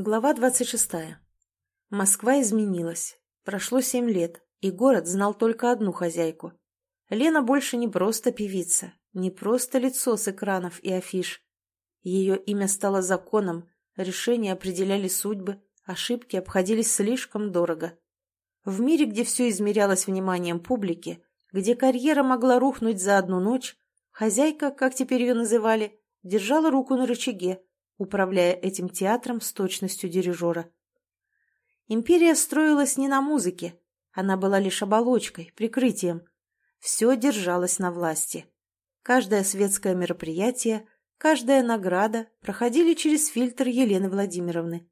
Глава 26. Москва изменилась. Прошло семь лет, и город знал только одну хозяйку. Лена больше не просто певица, не просто лицо с экранов и афиш. Ее имя стало законом, решения определяли судьбы, ошибки обходились слишком дорого. В мире, где все измерялось вниманием публики, где карьера могла рухнуть за одну ночь, хозяйка, как теперь ее называли, держала руку на рычаге, управляя этим театром с точностью дирижера. Империя строилась не на музыке, она была лишь оболочкой, прикрытием. Все держалось на власти. Каждое светское мероприятие, каждая награда проходили через фильтр Елены Владимировны.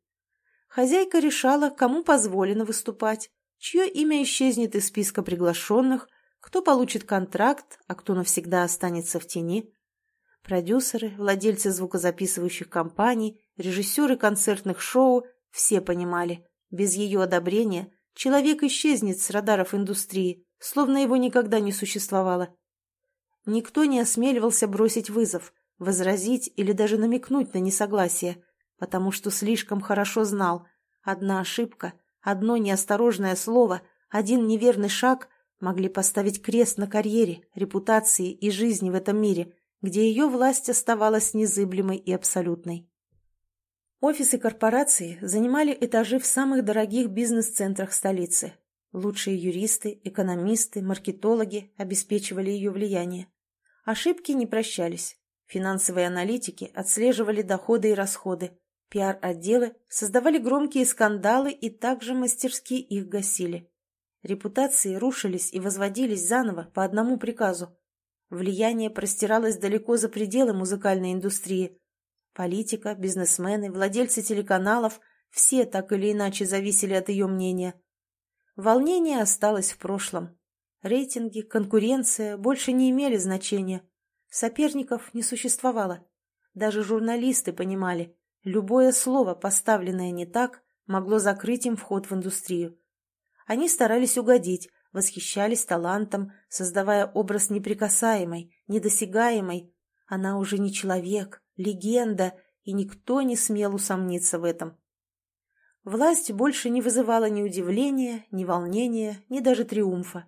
Хозяйка решала, кому позволено выступать, чье имя исчезнет из списка приглашенных, кто получит контракт, а кто навсегда останется в тени. Продюсеры, владельцы звукозаписывающих компаний, режиссеры концертных шоу – все понимали, без ее одобрения человек исчезнет с радаров индустрии, словно его никогда не существовало. Никто не осмеливался бросить вызов, возразить или даже намекнуть на несогласие, потому что слишком хорошо знал, одна ошибка, одно неосторожное слово, один неверный шаг могли поставить крест на карьере, репутации и жизни в этом мире – где ее власть оставалась незыблемой и абсолютной. Офисы корпорации занимали этажи в самых дорогих бизнес-центрах столицы. Лучшие юристы, экономисты, маркетологи обеспечивали ее влияние. Ошибки не прощались. Финансовые аналитики отслеживали доходы и расходы. Пиар-отделы создавали громкие скандалы и также мастерски их гасили. Репутации рушились и возводились заново по одному приказу Влияние простиралось далеко за пределы музыкальной индустрии. Политика, бизнесмены, владельцы телеканалов – все так или иначе зависели от ее мнения. Волнение осталось в прошлом. Рейтинги, конкуренция больше не имели значения. Соперников не существовало. Даже журналисты понимали, любое слово, поставленное не так, могло закрыть им вход в индустрию. Они старались угодить, восхищались талантом, создавая образ неприкасаемой, недосягаемой. Она уже не человек, легенда, и никто не смел усомниться в этом. Власть больше не вызывала ни удивления, ни волнения, ни даже триумфа.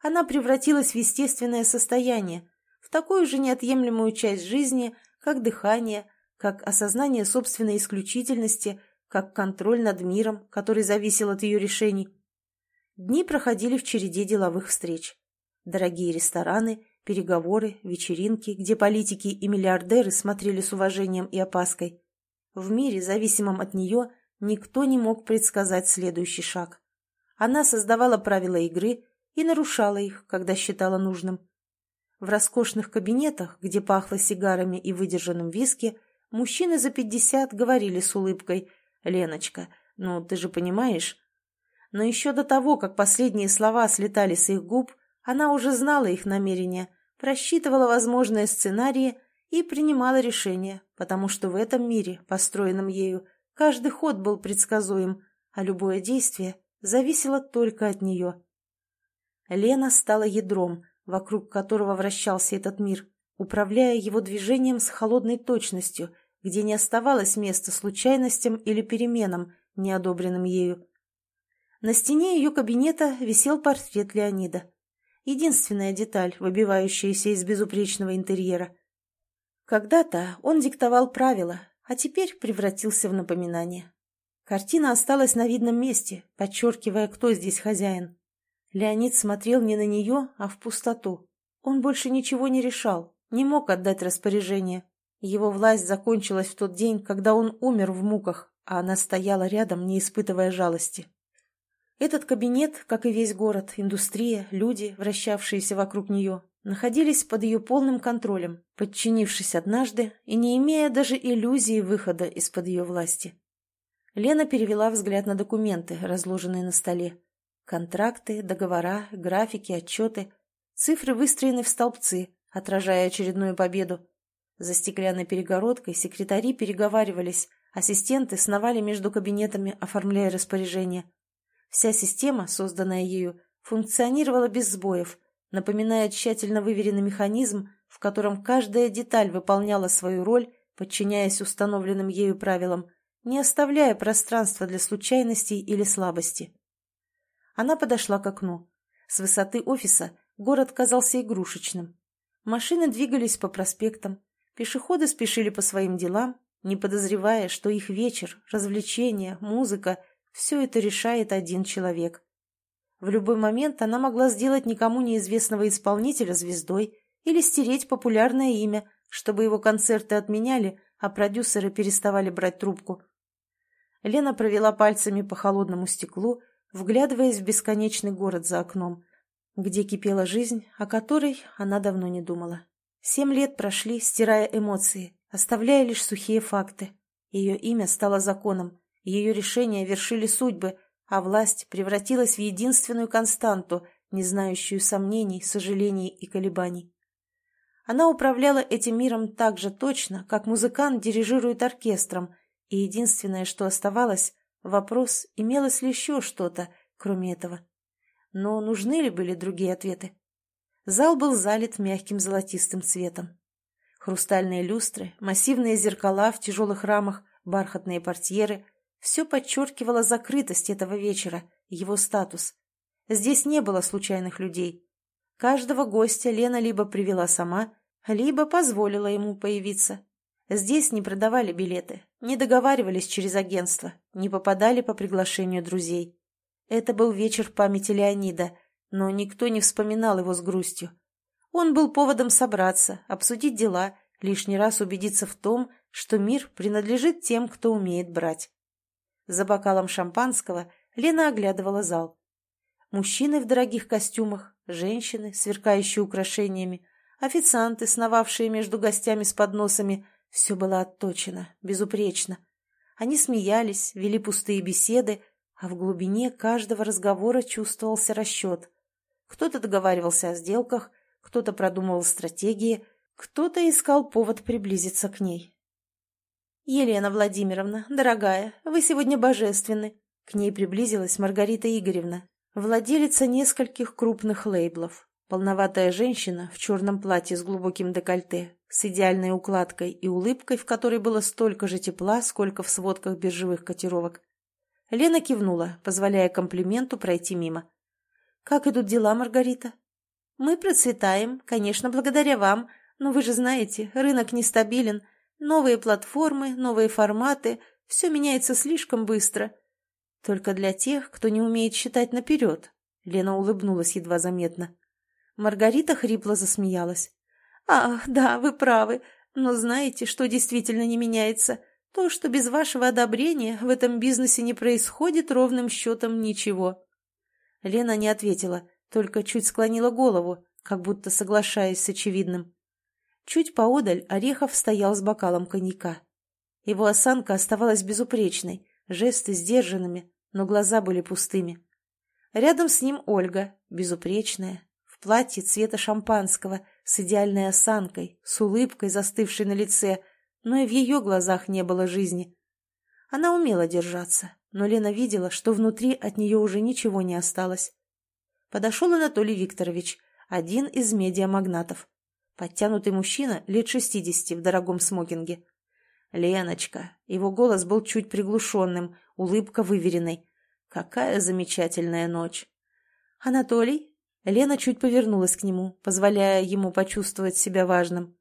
Она превратилась в естественное состояние, в такую же неотъемлемую часть жизни, как дыхание, как осознание собственной исключительности, как контроль над миром, который зависел от ее решений. Дни проходили в череде деловых встреч. Дорогие рестораны, переговоры, вечеринки, где политики и миллиардеры смотрели с уважением и опаской. В мире, зависимом от нее, никто не мог предсказать следующий шаг. Она создавала правила игры и нарушала их, когда считала нужным. В роскошных кабинетах, где пахло сигарами и выдержанным виски, мужчины за пятьдесят говорили с улыбкой «Леночка, ну ты же понимаешь, но еще до того, как последние слова слетали с их губ, она уже знала их намерения, просчитывала возможные сценарии и принимала решения, потому что в этом мире, построенном ею, каждый ход был предсказуем, а любое действие зависело только от нее. Лена стала ядром, вокруг которого вращался этот мир, управляя его движением с холодной точностью, где не оставалось места случайностям или переменам, неодобренным ею. На стене ее кабинета висел портрет Леонида. Единственная деталь, выбивающаяся из безупречного интерьера. Когда-то он диктовал правила, а теперь превратился в напоминание. Картина осталась на видном месте, подчеркивая, кто здесь хозяин. Леонид смотрел не на нее, а в пустоту. Он больше ничего не решал, не мог отдать распоряжение. Его власть закончилась в тот день, когда он умер в муках, а она стояла рядом, не испытывая жалости. Этот кабинет, как и весь город, индустрия, люди, вращавшиеся вокруг нее, находились под ее полным контролем, подчинившись однажды и не имея даже иллюзии выхода из-под ее власти. Лена перевела взгляд на документы, разложенные на столе. Контракты, договора, графики, отчеты. Цифры выстроены в столбцы, отражая очередную победу. За стеклянной перегородкой секретари переговаривались, ассистенты сновали между кабинетами, оформляя распоряжения. Вся система, созданная ею, функционировала без сбоев, напоминая тщательно выверенный механизм, в котором каждая деталь выполняла свою роль, подчиняясь установленным ею правилам, не оставляя пространства для случайностей или слабости. Она подошла к окну. С высоты офиса город казался игрушечным. Машины двигались по проспектам, пешеходы спешили по своим делам, не подозревая, что их вечер, развлечения, музыка – все это решает один человек. В любой момент она могла сделать никому неизвестного исполнителя звездой или стереть популярное имя, чтобы его концерты отменяли, а продюсеры переставали брать трубку. Лена провела пальцами по холодному стеклу, вглядываясь в бесконечный город за окном, где кипела жизнь, о которой она давно не думала. Семь лет прошли, стирая эмоции, оставляя лишь сухие факты. Ее имя стало законом, ее решения вершили судьбы, а власть превратилась в единственную константу, не знающую сомнений, сожалений и колебаний. Она управляла этим миром так же точно, как музыкант дирижирует оркестром, и единственное, что оставалось, вопрос, имелось ли еще что-то, кроме этого. Но нужны ли были другие ответы? Зал был залит мягким золотистым цветом. Хрустальные люстры, массивные зеркала в тяжелых рамах, бархатные портьеры — все подчеркивало закрытость этого вечера, его статус. Здесь не было случайных людей. Каждого гостя Лена либо привела сама, либо позволила ему появиться. Здесь не продавали билеты, не договаривались через агентство, не попадали по приглашению друзей. Это был вечер памяти Леонида, но никто не вспоминал его с грустью. Он был поводом собраться, обсудить дела, лишний раз убедиться в том, что мир принадлежит тем, кто умеет брать. За бокалом шампанского Лена оглядывала зал. Мужчины в дорогих костюмах, женщины, сверкающие украшениями, официанты, сновавшие между гостями с подносами. Все было отточено, безупречно. Они смеялись, вели пустые беседы, а в глубине каждого разговора чувствовался расчет. Кто-то договаривался о сделках, кто-то продумывал стратегии, кто-то искал повод приблизиться к ней. «Елена Владимировна, дорогая, вы сегодня божественны!» К ней приблизилась Маргарита Игоревна, владелица нескольких крупных лейблов. Полноватая женщина в черном платье с глубоким декольте, с идеальной укладкой и улыбкой, в которой было столько же тепла, сколько в сводках биржевых котировок. Лена кивнула, позволяя комплименту пройти мимо. «Как идут дела, Маргарита?» «Мы процветаем, конечно, благодаря вам, но вы же знаете, рынок нестабилен, Новые платформы, новые форматы, все меняется слишком быстро. Только для тех, кто не умеет считать наперед. Лена улыбнулась едва заметно. Маргарита хрипло засмеялась. «Ах, да, вы правы. Но знаете, что действительно не меняется? То, что без вашего одобрения в этом бизнесе не происходит ровным счетом ничего». Лена не ответила, только чуть склонила голову, как будто соглашаясь с очевидным. Чуть поодаль Орехов стоял с бокалом коньяка. Его осанка оставалась безупречной, жесты сдержанными, но глаза были пустыми. Рядом с ним Ольга, безупречная, в платье цвета шампанского, с идеальной осанкой, с улыбкой, застывшей на лице, но и в ее глазах не было жизни. Она умела держаться, но Лена видела, что внутри от нее уже ничего не осталось. Подошел Анатолий Викторович, один из медиамагнатов. Подтянутый мужчина лет шестидесяти в дорогом смокинге. «Леночка!» Его голос был чуть приглушенным, улыбка выверенной. «Какая замечательная ночь!» «Анатолий?» Лена чуть повернулась к нему, позволяя ему почувствовать себя важным.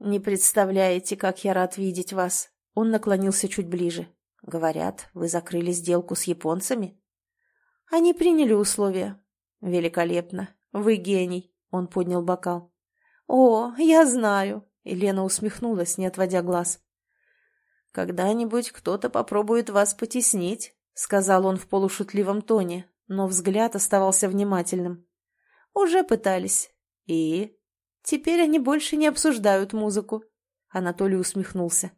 «Не представляете, как я рад видеть вас!» Он наклонился чуть ближе. «Говорят, вы закрыли сделку с японцами?» «Они приняли условия». «Великолепно! Вы гений!» Он поднял бокал. «О, я знаю!» — Елена усмехнулась, не отводя глаз. «Когда-нибудь кто-то попробует вас потеснить», — сказал он в полушутливом тоне, но взгляд оставался внимательным. «Уже пытались. И? Теперь они больше не обсуждают музыку». Анатолий усмехнулся.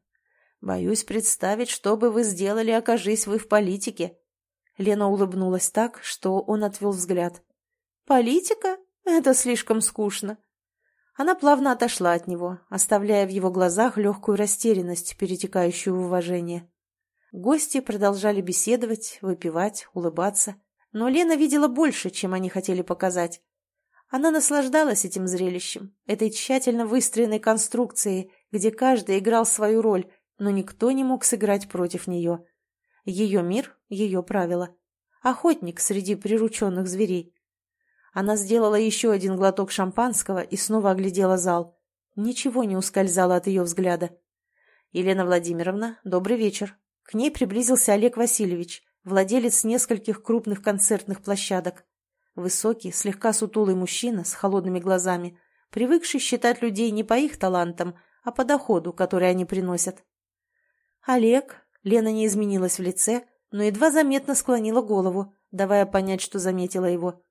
«Боюсь представить, что бы вы сделали, окажись вы в политике». Лена улыбнулась так, что он отвел взгляд. «Политика? Это слишком скучно. Она плавно отошла от него, оставляя в его глазах легкую растерянность, перетекающую в уважение. Гости продолжали беседовать, выпивать, улыбаться, но Лена видела больше, чем они хотели показать. Она наслаждалась этим зрелищем, этой тщательно выстроенной конструкцией, где каждый играл свою роль, но никто не мог сыграть против нее. Ее мир — ее правила. Охотник среди прирученных зверей. Она сделала еще один глоток шампанского и снова оглядела зал. Ничего не ускользало от ее взгляда. «Елена Владимировна, добрый вечер». К ней приблизился Олег Васильевич, владелец нескольких крупных концертных площадок. Высокий, слегка сутулый мужчина с холодными глазами, привыкший считать людей не по их талантам, а по доходу, который они приносят. «Олег», Лена не изменилась в лице, но едва заметно склонила голову, давая понять, что заметила его.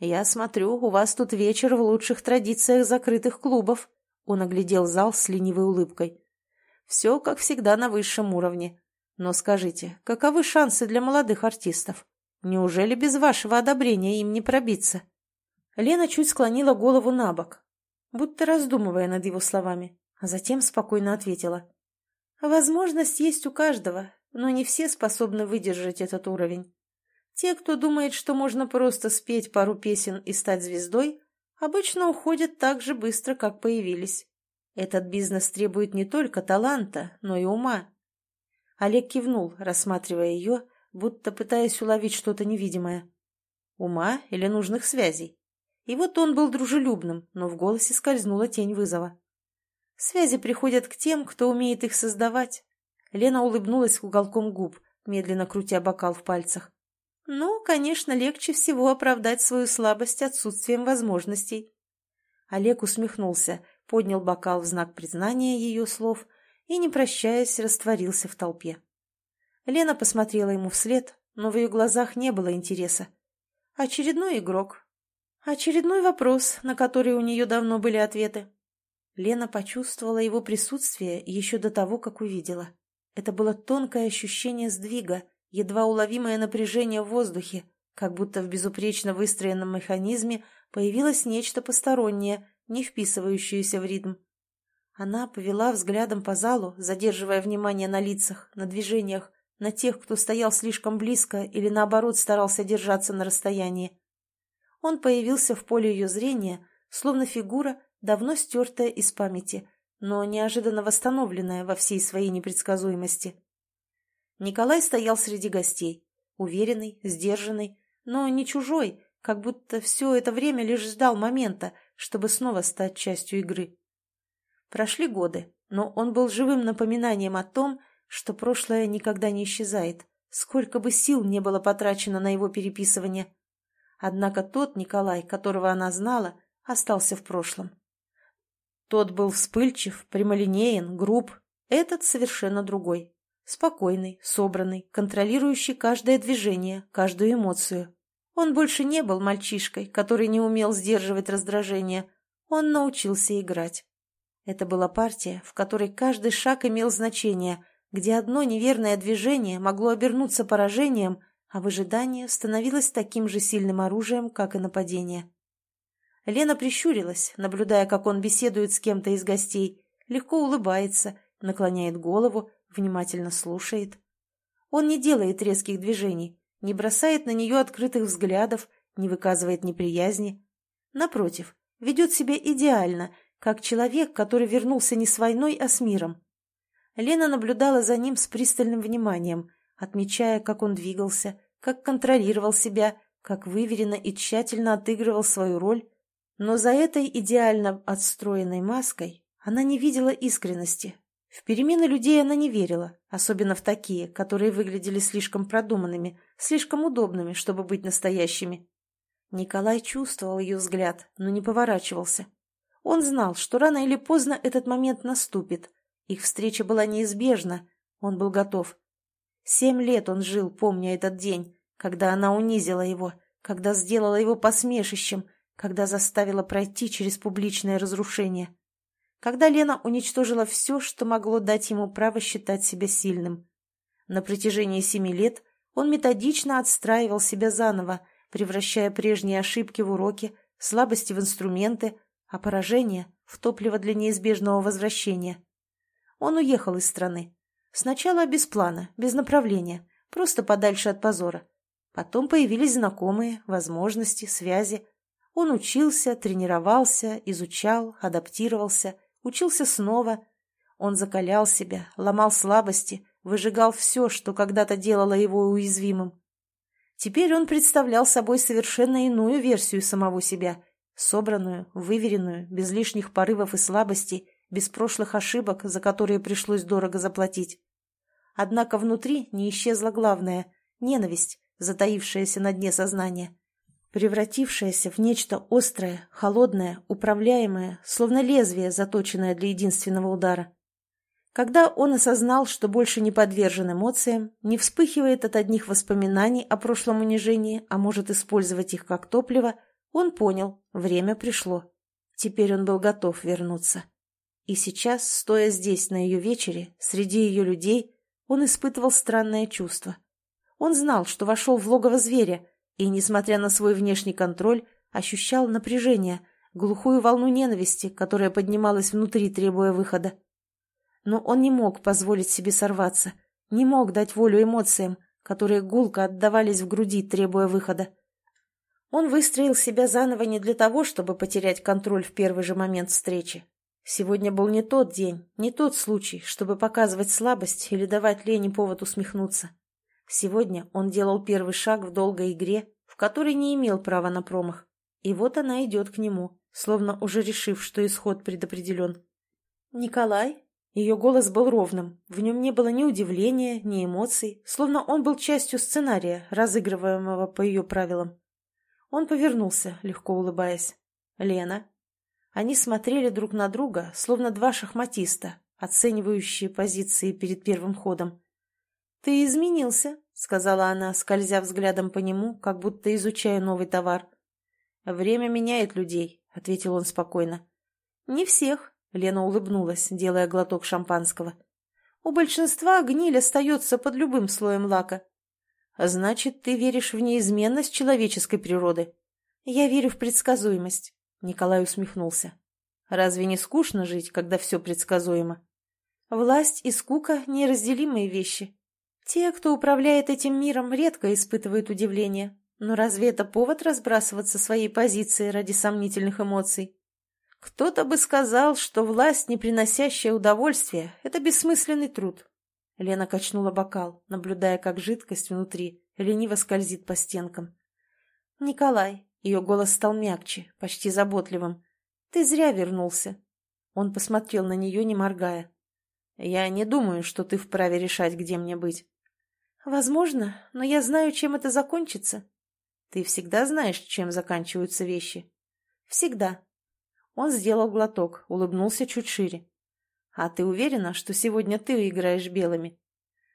«Я смотрю, у вас тут вечер в лучших традициях закрытых клубов», он оглядел зал с ленивой улыбкой. «Все, как всегда, на высшем уровне. Но скажите, каковы шансы для молодых артистов? Неужели без вашего одобрения им не пробиться?» Лена чуть склонила голову на бок, будто раздумывая над его словами, а затем спокойно ответила. Возможность есть у каждого, но не все способны выдержать этот уровень. Те, кто думает, что можно просто спеть пару песен и стать звездой, обычно уходят так же быстро, как появились. Этот бизнес требует не только таланта, но и ума. Олег кивнул, рассматривая ее, будто пытаясь уловить что-то невидимое. Ума или нужных связей. И вот он был дружелюбным, но в голосе скользнула тень вызова. Связи приходят к тем, кто умеет их создавать. Лена улыбнулась уголком губ, медленно крутя бокал в пальцах. Ну, конечно, легче всего оправдать свою слабость отсутствием возможностей. Олег усмехнулся, поднял бокал в знак признания ее слов и, не прощаясь, растворился в толпе. Лена посмотрела ему вслед, но в ее глазах не было интереса. Очередной игрок. Очередной вопрос, на который у нее давно были ответы. Лена почувствовала его присутствие еще до того, как увидела. Это было тонкое ощущение сдвига, едва уловимое напряжение в воздухе, как будто в безупречно выстроенном механизме появилось нечто постороннее, не вписывающееся в ритм. Она повела взглядом по залу, задерживая внимание на лицах, на движениях, на тех, кто стоял слишком близко или, наоборот, старался держаться на расстоянии. Он появился в поле ее зрения, словно фигура, давно стертая из памяти, но неожиданно восстановленная во всей своей непредсказуемости. Николай стоял среди гостей, уверенный, сдержанный, но не чужой, как будто все это время лишь ждал момента, чтобы снова стать частью игры. Прошли годы, но он был живым напоминанием о том, что прошлое никогда не исчезает, сколько бы сил не было потрачено на его переписывание. Однако тот Николай, которого она знала, остался в прошлом. Тот был вспыльчив, прямолинеен, груб. Этот совершенно другой. Спокойный, собранный, контролирующий каждое движение, каждую эмоцию. Он больше не был мальчишкой, который не умел сдерживать раздражение. Он научился играть. Это была партия, в которой каждый шаг имел значение, где одно неверное движение могло обернуться поражением, а выжидание становилось таким же сильным оружием, как и нападение. Лена прищурилась, наблюдая, как он беседует с кем-то из гостей, легко улыбается, наклоняет голову, внимательно слушает. Он не делает резких движений, не бросает на нее открытых взглядов, не выказывает неприязни. Напротив, ведет себя идеально, как человек, который вернулся не с войной, а с миром. Лена наблюдала за ним с пристальным вниманием, отмечая, как он двигался, как контролировал себя, как выверенно и тщательно отыгрывал свою роль, но за этой идеально отстроенной маской она не видела искренности. В перемены людей она не верила, особенно в такие, которые выглядели слишком продуманными, слишком удобными, чтобы быть настоящими. Николай чувствовал ее взгляд, но не поворачивался. Он знал, что рано или поздно этот момент наступит. Их встреча была неизбежна, он был готов. Семь лет он жил, помня этот день, когда она унизила его, когда сделала его посмешищем, когда заставила пройти через публичное разрушение, когда Лена уничтожила все, что могло дать ему право считать себя сильным. На протяжении семи лет он методично отстраивал себя заново, превращая прежние ошибки в уроки, слабости в инструменты, а поражения — в топливо для неизбежного возвращения. Он уехал из страны. Сначала без плана, без направления, просто подальше от позора. Потом появились знакомые, возможности, связи. Он учился, тренировался, изучал, адаптировался, учился снова. Он закалял себя, ломал слабости, выжигал все, что когда-то делало его уязвимым. Теперь он представлял собой совершенно иную версию самого себя, собранную, выверенную, без лишних порывов и слабостей, без прошлых ошибок, за которые пришлось дорого заплатить. Однако внутри не исчезла главное — ненависть, затаившаяся на дне сознания, превратившаяся в нечто острое, холодное, управляемое, словно лезвие, заточенное для единственного удара. Когда он осознал, что больше не подвержен эмоциям, не вспыхивает от одних воспоминаний о прошлом унижении, а может использовать их как топливо, он понял, время пришло. Теперь он был готов вернуться. И сейчас, стоя здесь, на ее вечере, среди ее людей, он испытывал странное чувство. Он знал, что вошел в логово зверя, и, несмотря на свой внешний контроль, ощущал напряжение, глухую волну ненависти, которая поднималась внутри, требуя выхода. Но он не мог позволить себе сорваться, не мог дать волю эмоциям, которые гулко отдавались в груди, требуя выхода. Он выстроил себя заново не для того, чтобы потерять контроль в первый же момент встречи. Сегодня был не тот день, не тот случай, чтобы показывать слабость или давать Лене повод усмехнуться. Сегодня он делал первый шаг в долгой игре, в которой не имел права на промах. И вот она идет к нему, словно уже решив, что исход предопределен. «Николай?» Ее голос был ровным, в нем не было ни удивления, ни эмоций, словно он был частью сценария, разыгрываемого по ее правилам. Он повернулся, легко улыбаясь. «Лена?» Они смотрели друг на друга, словно два шахматиста, оценивающие позиции перед первым ходом. «Ты изменился», — сказала она, скользя взглядом по нему, как будто изучая новый товар. «Время меняет людей», — ответил он спокойно. «Не всех», Лена улыбнулась, делая глоток шампанского. «У большинства гниль остается под любым слоем лака». «Значит, ты веришь в неизменность человеческой природы?» «Я верю в предсказуемость», — Николай усмехнулся. «Разве не скучно жить, когда все предсказуемо?» «Власть и скука — неразделимые вещи. Те, кто управляет этим миром, редко испытывают удивление. Но разве это повод разбрасываться своей позицией ради сомнительных эмоций?» Кто-то бы сказал, что власть, не приносящая удовольствия, — это бессмысленный труд. Лена качнула бокал, наблюдая, как жидкость внутри лениво скользит по стенкам. «Николай», — ее голос стал мягче, почти заботливым, — «ты зря вернулся». Он посмотрел на нее, не моргая. «Я не думаю, что ты вправе решать, где мне быть». «Возможно, но я знаю, чем это закончится». «Ты всегда знаешь, чем заканчиваются вещи?» «Всегда», он сделал глоток, улыбнулся чуть шире. «А ты уверена, что сегодня ты играешь белыми?»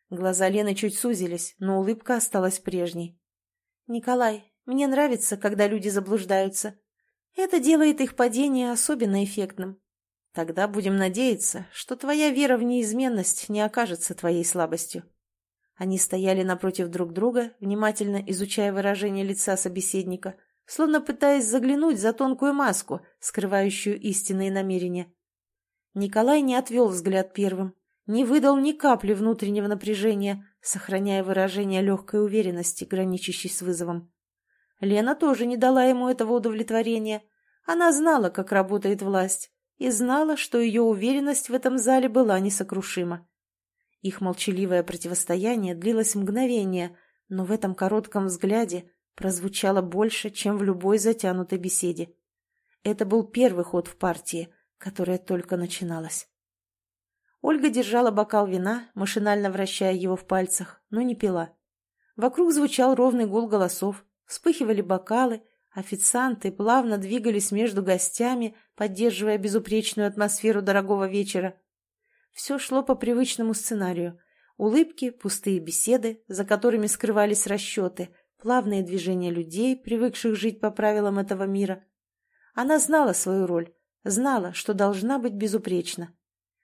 Глаза Лены чуть сузились, но улыбка осталась прежней. «Николай, мне нравится, когда люди заблуждаются. Это делает их падение особенно эффектным. Тогда будем надеяться, что твоя вера в неизменность не окажется твоей слабостью». Они стояли напротив друг друга, внимательно изучая выражение лица собеседника, словно пытаясь заглянуть за тонкую маску, скрывающую истинные намерения. Николай не отвел взгляд первым, не выдал ни капли внутреннего напряжения, сохраняя выражение легкой уверенности, граничащей с вызовом. Лена тоже не дала ему этого удовлетворения. Она знала, как работает власть, и знала, что ее уверенность в этом зале была несокрушима. Их молчаливое противостояние длилось мгновение, но в этом коротком взгляде прозвучало больше, чем в любой затянутой беседе. Это был первый ход в партии, которая только начиналась. Ольга держала бокал вина, машинально вращая его в пальцах, но не пила. Вокруг звучал ровный гул голосов, вспыхивали бокалы, официанты плавно двигались между гостями, поддерживая безупречную атмосферу дорогого вечера. Все шло по привычному сценарию. Улыбки, пустые беседы, за которыми скрывались расчеты – плавные движения людей, привыкших жить по правилам этого мира. Она знала свою роль, знала, что должна быть безупречна.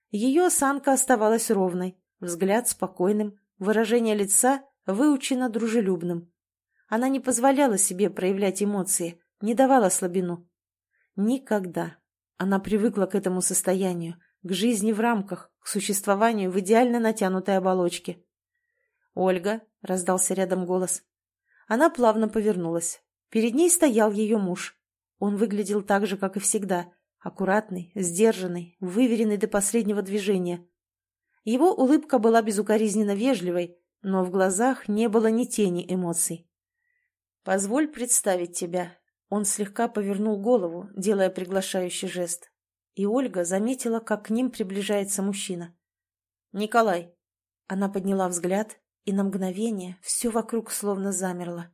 Ее осанка оставалась ровной, взгляд спокойным, выражение лица выучено дружелюбным. Она не позволяла себе проявлять эмоции, не давала слабину. Никогда. Она привыкла к этому состоянию, к жизни в рамках, к существованию в идеально натянутой оболочке. «Ольга», — раздался рядом голос, она плавно повернулась. Перед ней стоял ее муж. Он выглядел так же, как и всегда. Аккуратный, сдержанный, выверенный до последнего движения. Его улыбка была безукоризненно вежливой, но в глазах не было ни тени эмоций. «Позволь представить тебя». Он слегка повернул голову, делая приглашающий жест. И Ольга заметила, как к ним приближается мужчина. «Николай». Она подняла взгляд, и на мгновение все вокруг словно замерло.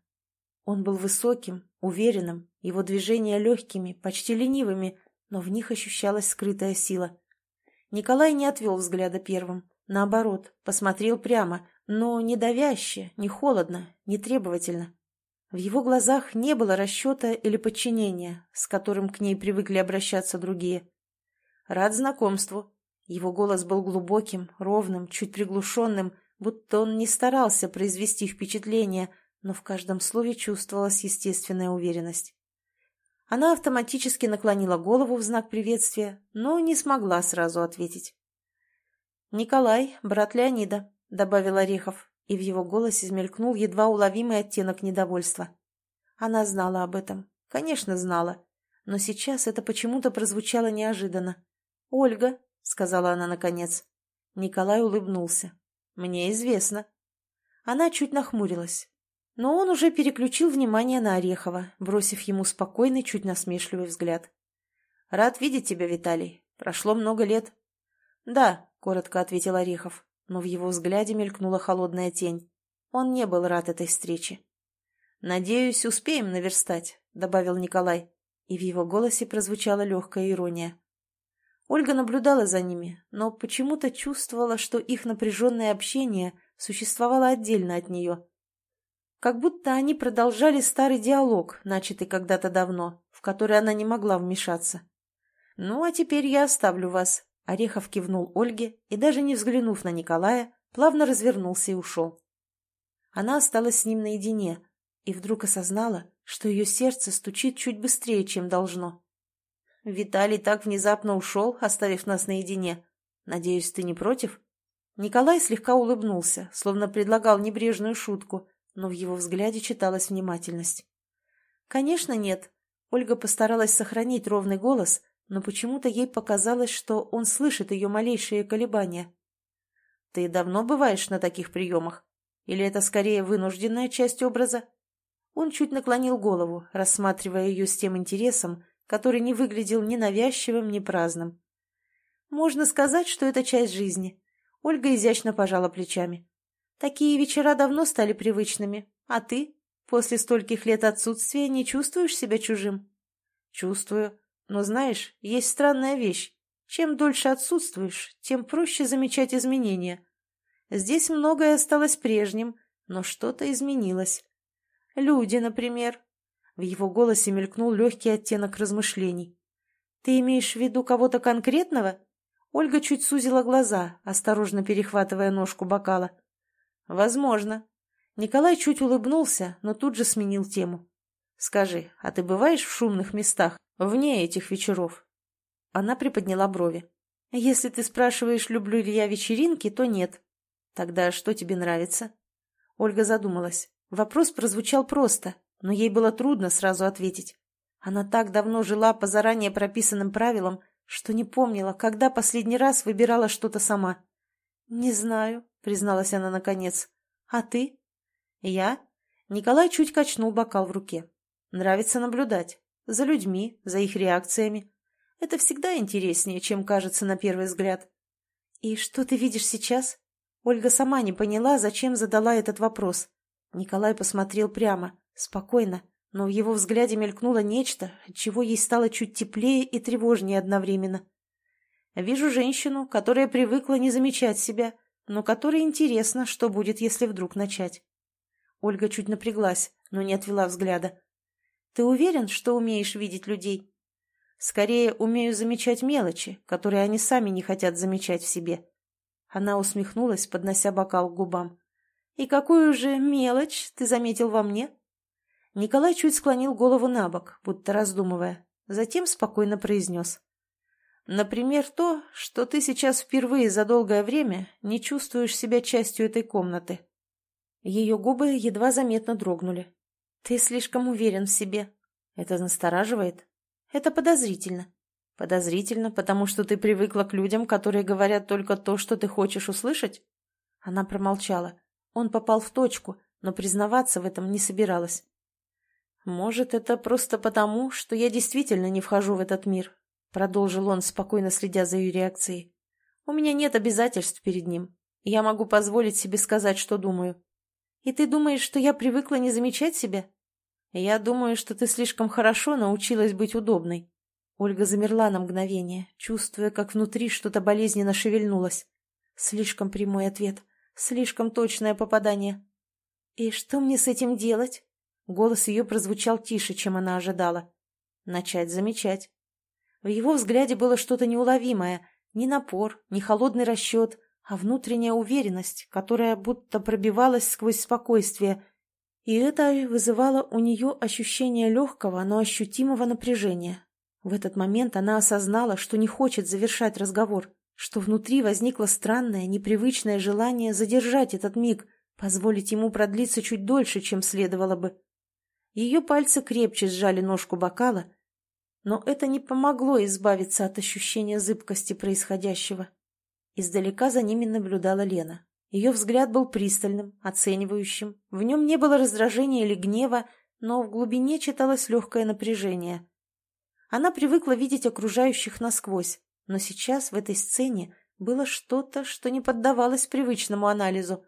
Он был высоким, уверенным, его движения легкими, почти ленивыми, но в них ощущалась скрытая сила. Николай не отвел взгляда первым. Наоборот, посмотрел прямо, но не давяще, не холодно, не требовательно. В его глазах не было расчета или подчинения, с которым к ней привыкли обращаться другие. «Рад знакомству». Его голос был глубоким, ровным, чуть приглушенным, будто он не старался произвести впечатление, но в каждом слове чувствовалась естественная уверенность. Она автоматически наклонила голову в знак приветствия, но не смогла сразу ответить. «Николай, брат Леонида», — добавил Орехов, и в его голосе измелькнул едва уловимый оттенок недовольства. Она знала об этом, конечно, знала, но сейчас это почему-то прозвучало неожиданно. «Ольга», — сказала она наконец. Николай улыбнулся. «Мне известно». Она чуть нахмурилась. Но он уже переключил внимание на Орехова, бросив ему спокойный, чуть насмешливый взгляд. «Рад видеть тебя, Виталий. Прошло много лет». «Да», — коротко ответил Орехов, но в его взгляде мелькнула холодная тень. Он не был рад этой встрече. «Надеюсь, успеем наверстать», — добавил Николай, и в его голосе прозвучала легкая ирония. Ольга наблюдала за ними, но почему-то чувствовала, что их напряженное общение существовало отдельно от нее — как будто они продолжали старый диалог, начатый когда-то давно, в который она не могла вмешаться. «Ну, а теперь я оставлю вас», — Орехов кивнул Ольге и, даже не взглянув на Николая, плавно развернулся и ушел. Она осталась с ним наедине и вдруг осознала, что ее сердце стучит чуть быстрее, чем должно. «Виталий так внезапно ушел, оставив нас наедине. Надеюсь, ты не против?» Николай слегка улыбнулся, словно предлагал небрежную шутку, но в его взгляде читалась внимательность. «Конечно, нет». Ольга постаралась сохранить ровный голос, но почему-то ей показалось, что он слышит ее малейшие колебания. «Ты давно бываешь на таких приемах? Или это скорее вынужденная часть образа?» Он чуть наклонил голову, рассматривая ее с тем интересом, который не выглядел ни навязчивым, ни праздным. «Можно сказать, что это часть жизни». Ольга изящно пожала плечами. Такие вечера давно стали привычными. А ты? После стольких лет отсутствия не чувствуешь себя чужим? Чувствую. Но знаешь, есть странная вещь. Чем дольше отсутствуешь, тем проще замечать изменения. Здесь многое осталось прежним, но что-то изменилось. Люди, например. В его голосе мелькнул легкий оттенок размышлений. Ты имеешь в виду кого-то конкретного? Ольга чуть сузила глаза, осторожно перехватывая ножку бокала. «Возможно». Николай чуть улыбнулся, но тут же сменил тему. «Скажи, а ты бываешь в шумных местах, вне этих вечеров?» Она приподняла брови. «Если ты спрашиваешь, люблю ли я вечеринки, то нет. Тогда что тебе нравится?» Ольга задумалась. Вопрос прозвучал просто, но ей было трудно сразу ответить. Она так давно жила по заранее прописанным правилам, что не помнила, когда последний раз выбирала что-то сама. «Не знаю», призналась она наконец. «А ты?» «Я?» Николай чуть качнул бокал в руке. «Нравится наблюдать. За людьми, за их реакциями. Это всегда интереснее, чем кажется на первый взгляд». «И что ты видишь сейчас?» Ольга сама не поняла, зачем задала этот вопрос. Николай посмотрел прямо, спокойно, но в его взгляде мелькнуло нечто, от чего ей стало чуть теплее и тревожнее одновременно. «Вижу женщину, которая привыкла не замечать себя, но которой интересно, что будет, если вдруг начать. Ольга чуть напряглась, но не отвела взгляда. «Ты уверен, что умеешь видеть людей?» «Скорее, умею замечать мелочи, которые они сами не хотят замечать в себе». Она усмехнулась, поднося бокал к губам. «И какую же мелочь ты заметил во мне?» Николай чуть склонил голову на бок, будто раздумывая, затем спокойно произнес. Например, то, что ты сейчас впервые за долгое время не чувствуешь себя частью этой комнаты. Ее губы едва заметно дрогнули. Ты слишком уверен в себе. Это настораживает. Это подозрительно. Подозрительно, потому что ты привыкла к людям, которые говорят только то, что ты хочешь услышать? Она промолчала. Он попал в точку, но признаваться в этом не собиралась. «Может, это просто потому, что я действительно не вхожу в этот мир», продолжил он, спокойно следя за ее реакцией. «У меня нет обязательств перед ним. Я могу позволить себе сказать, что думаю. И ты думаешь, что я привыкла не замечать себя? Я думаю, что ты слишком хорошо научилась быть удобной. Ольга замерла на мгновение, чувствуя, как внутри что-то болезненно шевельнулось. Слишком прямой ответ, слишком точное попадание. «И что мне с этим делать?» Голос ее прозвучал тише, чем она ожидала. «Начать замечать». В его взгляде было что-то неуловимое, ни напор, ни холодный расчет, а внутренняя уверенность, которая будто пробивалась сквозь спокойствие, и это вызывало у нее ощущение легкого, но ощутимого напряжения, в этот момент она осознала, что не хочет завершать разговор, что внутри возникло странное, непривычное желание задержать этот миг, позволить ему продлиться чуть дольше, чем следовало бы. Ее пальцы крепче сжали ножку бокала, но это не помогло избавиться от ощущения зыбкости происходящего. Издалека за ними наблюдала Лена. Ее взгляд был пристальным, оценивающим. В нем не было раздражения или гнева, но в глубине читалось легкое напряжение. Она привыкла видеть окружающих насквозь, но сейчас в этой сцене было что-то, что не поддавалось привычному анализу.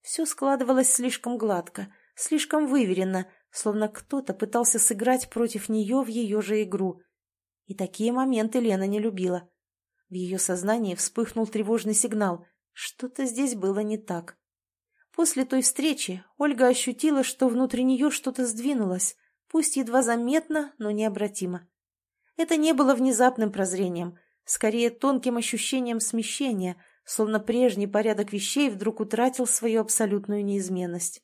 Все складывалось слишком гладко, слишком выверенно, словно кто-то пытался сыграть против нее в ее же игру. И такие моменты Лена не любила. В ее сознании вспыхнул тревожный сигнал. Что-то здесь было не так. После той встречи Ольга ощутила, что внутри нее что-то сдвинулось, пусть едва заметно, но необратимо. Это не было внезапным прозрением, скорее тонким ощущением смещения, словно прежний порядок вещей вдруг утратил свою абсолютную неизменность.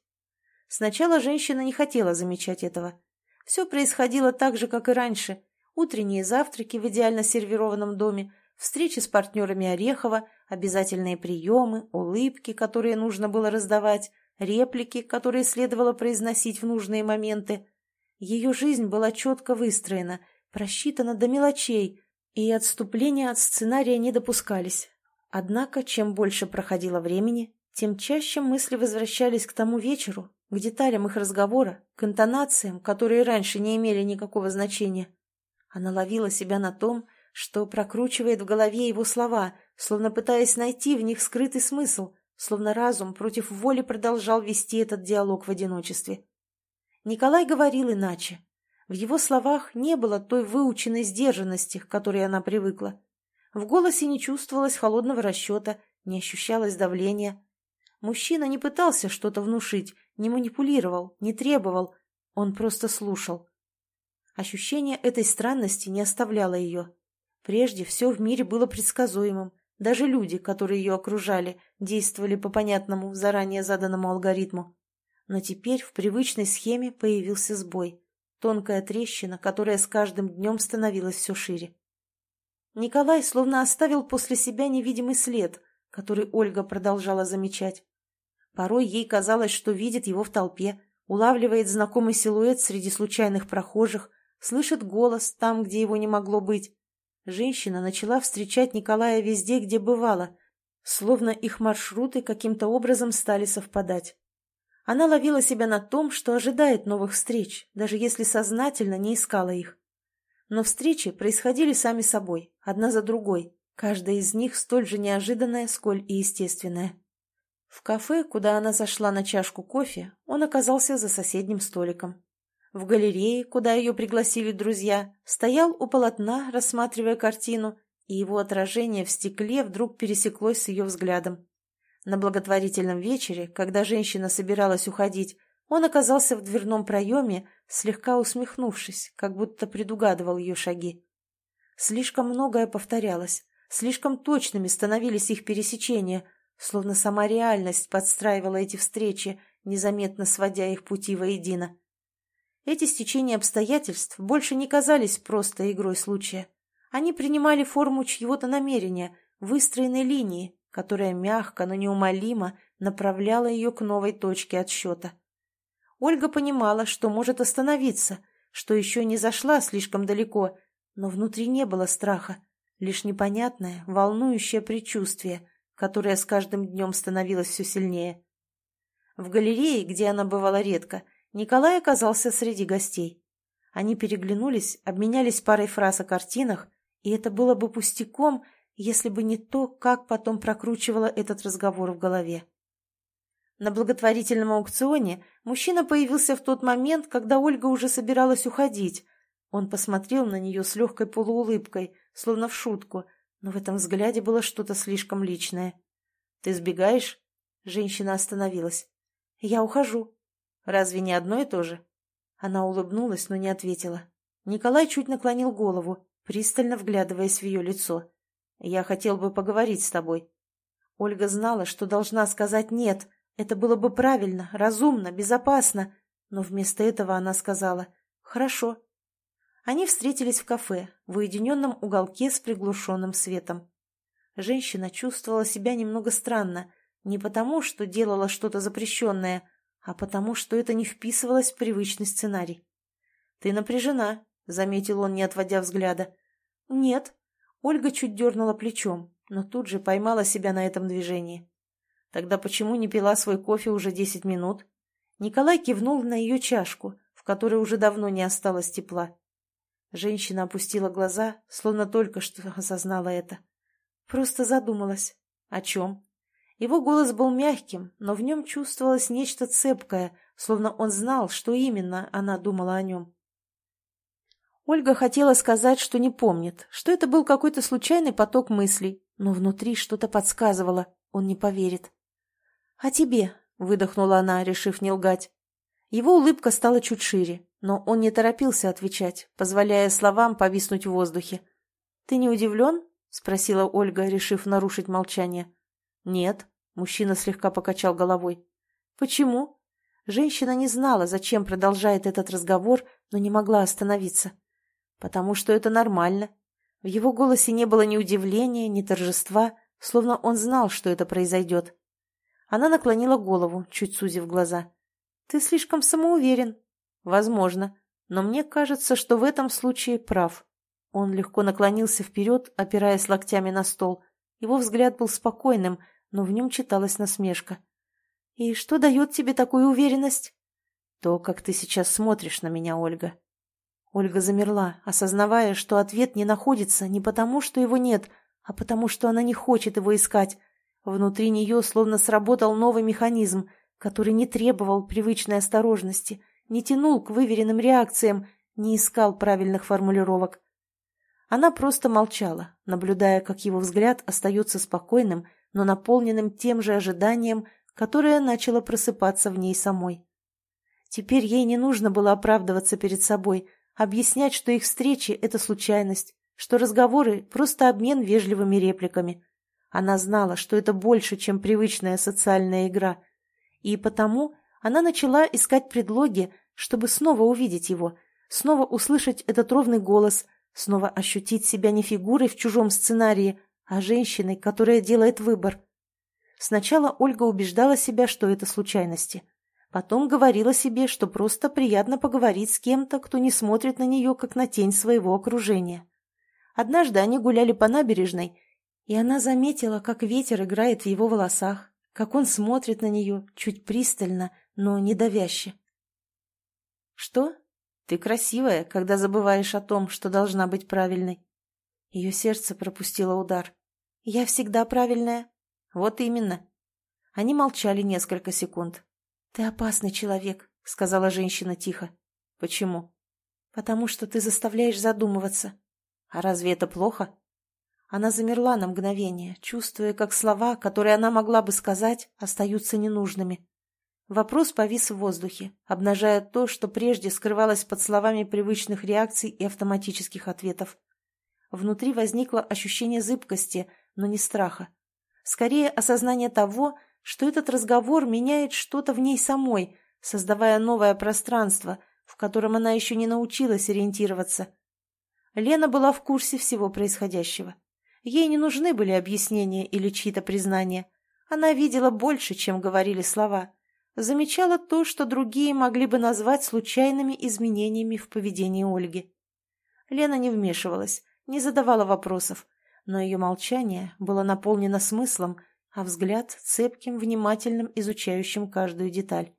Сначала женщина не хотела замечать этого. Все происходило так же, как и раньше. Утренние завтраки в идеально сервированном доме, встречи с партнерами Орехова, обязательные приемы, улыбки, которые нужно было раздавать, реплики, которые следовало произносить в нужные моменты. Ее жизнь была четко выстроена – просчитано до мелочей, и отступления от сценария не допускались. Однако, чем больше проходило времени, тем чаще мысли возвращались к тому вечеру, к деталям их разговора, к интонациям, которые раньше не имели никакого значения. Она ловила себя на том, что прокручивает в голове его слова, словно пытаясь найти в них скрытый смысл, словно разум против воли продолжал вести этот диалог в одиночестве. Николай говорил иначе, в его словах не было той выученной сдержанности, к которой она привыкла. В голосе не чувствовалось холодного расчета, не ощущалось давления. Мужчина не пытался что-то внушить, не манипулировал, не требовал, он просто слушал. Ощущение этой странности не оставляло ее. Прежде все в мире было предсказуемым, даже люди, которые ее окружали, действовали по понятному, заранее заданному алгоритму. Но теперь в привычной схеме появился сбой тонкая трещина, которая с каждым днем становилась все шире. Николай словно оставил после себя невидимый след, который Ольга продолжала замечать. Порой ей казалось, что видит его в толпе, улавливает знакомый силуэт среди случайных прохожих, слышит голос там, где его не могло быть. Женщина начала встречать Николая везде, где бывала, словно их маршруты каким-то образом стали совпадать. Она ловила себя на том, что ожидает новых встреч, даже если сознательно не искала их. Но встречи происходили сами собой, одна за другой, каждая из них столь же неожиданная, сколь и естественная. В кафе, куда она зашла на чашку кофе, он оказался за соседним столиком. В галерее, куда ее пригласили друзья, стоял у полотна, рассматривая картину, и его отражение в стекле вдруг пересеклось с ее взглядом. На благотворительном вечере, когда женщина собиралась уходить, он оказался в дверном проеме, слегка усмехнувшись, как будто предугадывал ее шаги. Слишком многое повторялось, слишком точными становились их пересечения, словно сама реальность подстраивала эти встречи, незаметно сводя их пути воедино. Эти стечения обстоятельств больше не казались просто игрой случая. Они принимали форму чьего-то намерения, выстроенной линии, которая мягко, но неумолимо направляла ее к новой точке отсчета. Ольга понимала, что может остановиться, что еще не зашла слишком далеко, но внутри не было страха, лишь непонятное, волнующее предчувствие, которое с каждым днем становилось все сильнее. В галерее, где она бывала редко, Николай оказался среди гостей. Они переглянулись, обменялись парой фраз о картинах, и это было бы пустяком, если бы не то, как потом прокручивала этот разговор в голове. На благотворительном аукционе мужчина появился в тот момент, когда Ольга уже собиралась уходить, он посмотрел на нее с легкой полуулыбкой, словно в шутку, но в этом взгляде было что-то слишком личное. «Ты сбегаешь?» Женщина остановилась. «Я ухожу». «Разве не одно и то же?» Она улыбнулась, но не ответила. Николай чуть наклонил голову, пристально вглядываясь в ее лицо. «Я хотел бы поговорить с тобой». Ольга знала, что должна сказать «нет». Это было бы правильно, разумно, безопасно. Но вместо этого она сказала «хорошо». Они встретились в кафе, в уединенном уголке с приглушенным светом. Женщина чувствовала себя немного странно, не потому, что делала что-то запрещенное, а потому, что это не вписывалось в привычный сценарий. «Ты напряжена», — заметил он, не отводя взгляда. «Нет». Ольга чуть дернула плечом, но тут же поймала себя на этом движении. «Тогда почему не пила свой кофе уже десять минут?» Николай кивнул на ее чашку, в которой уже давно не осталось тепла. Женщина опустила глаза, словно только что осознала это. Просто задумалась. О чем? Его голос был мягким, но в нем чувствовалось нечто цепкое, словно он знал, что именно она думала о нем. Ольга хотела сказать, что не помнит, что это был какой-то случайный поток мыслей, но внутри что-то подсказывало, он не поверит. «А тебе?» — выдохнула она, решив не лгать. Его улыбка стала чуть шире, но он не торопился отвечать, позволяя словам повиснуть в воздухе. «Ты не удивлен?» — спросила Ольга, решив нарушить молчание. «Нет», — мужчина слегка покачал головой. «Почему?» Женщина не знала, зачем продолжает этот разговор, но не могла остановиться. «Потому что это нормально». В его голосе не было ни удивления, ни торжества, словно он знал, что это произойдет. Она наклонила голову, чуть сузив глаза. «Ты слишком самоуверен», Возможно. Но мне кажется, что в этом случае прав. Он легко наклонился вперед, опираясь локтями на стол. Его взгляд был спокойным, но в нем читалась насмешка. «И что дает тебе такую уверенность?» «То, как ты сейчас смотришь на меня, Ольга». Ольга замерла, осознавая, что ответ не находится не потому, что его нет, а потому, что она не хочет его искать. Внутри нее словно сработал новый механизм, который не требовал привычной осторожности — не тянул к выверенным реакциям, не искал правильных формулировок. Она просто молчала, наблюдая, как его взгляд остается спокойным, но наполненным тем же ожиданием, которое начало просыпаться в ней самой. Теперь ей не нужно было оправдываться перед собой, объяснять, что их встречи — это случайность, что разговоры — просто обмен вежливыми репликами. Она знала, что это больше, чем привычная социальная игра, и потому она начала искать предлоги, чтобы снова увидеть его, снова услышать этот ровный голос, снова ощутить себя не фигурой в чужом сценарии, а женщиной, которая делает выбор. Сначала Ольга убеждала себя, что это случайности. Потом говорила себе, что просто приятно поговорить с кем-то, кто не смотрит на нее, как на тень своего окружения. Однажды они гуляли по набережной, и она заметила, как ветер играет в его волосах, как он смотрит на нее чуть пристально, но недавяще. «Что? Ты красивая, когда забываешь о том, что должна быть правильной». Ее сердце пропустило удар. «Я всегда правильная». «Вот именно». Они молчали несколько секунд. «Ты опасный человек», — сказала женщина тихо. «Почему?» «Потому что ты заставляешь задумываться». «А разве это плохо?» Она замерла на мгновение, чувствуя, как слова, которые она могла бы сказать, остаются ненужными. Вопрос повис в воздухе, обнажая то, что прежде скрывалось под словами привычных реакций и автоматических ответов. Внутри возникло ощущение зыбкости, но не страха. Скорее, осознание того, что этот разговор меняет что-то в ней самой, создавая новое пространство, в котором она еще не научилась ориентироваться. Лена была в курсе всего происходящего. Ей не нужны были объяснения или чьи-то признания. Она видела больше, чем говорили слова замечала то, что другие могли бы назвать случайными изменениями в поведении Ольги. Лена не вмешивалась, не задавала вопросов, но ее молчание было наполнено смыслом, а взгляд — цепким, внимательным, изучающим каждую деталь.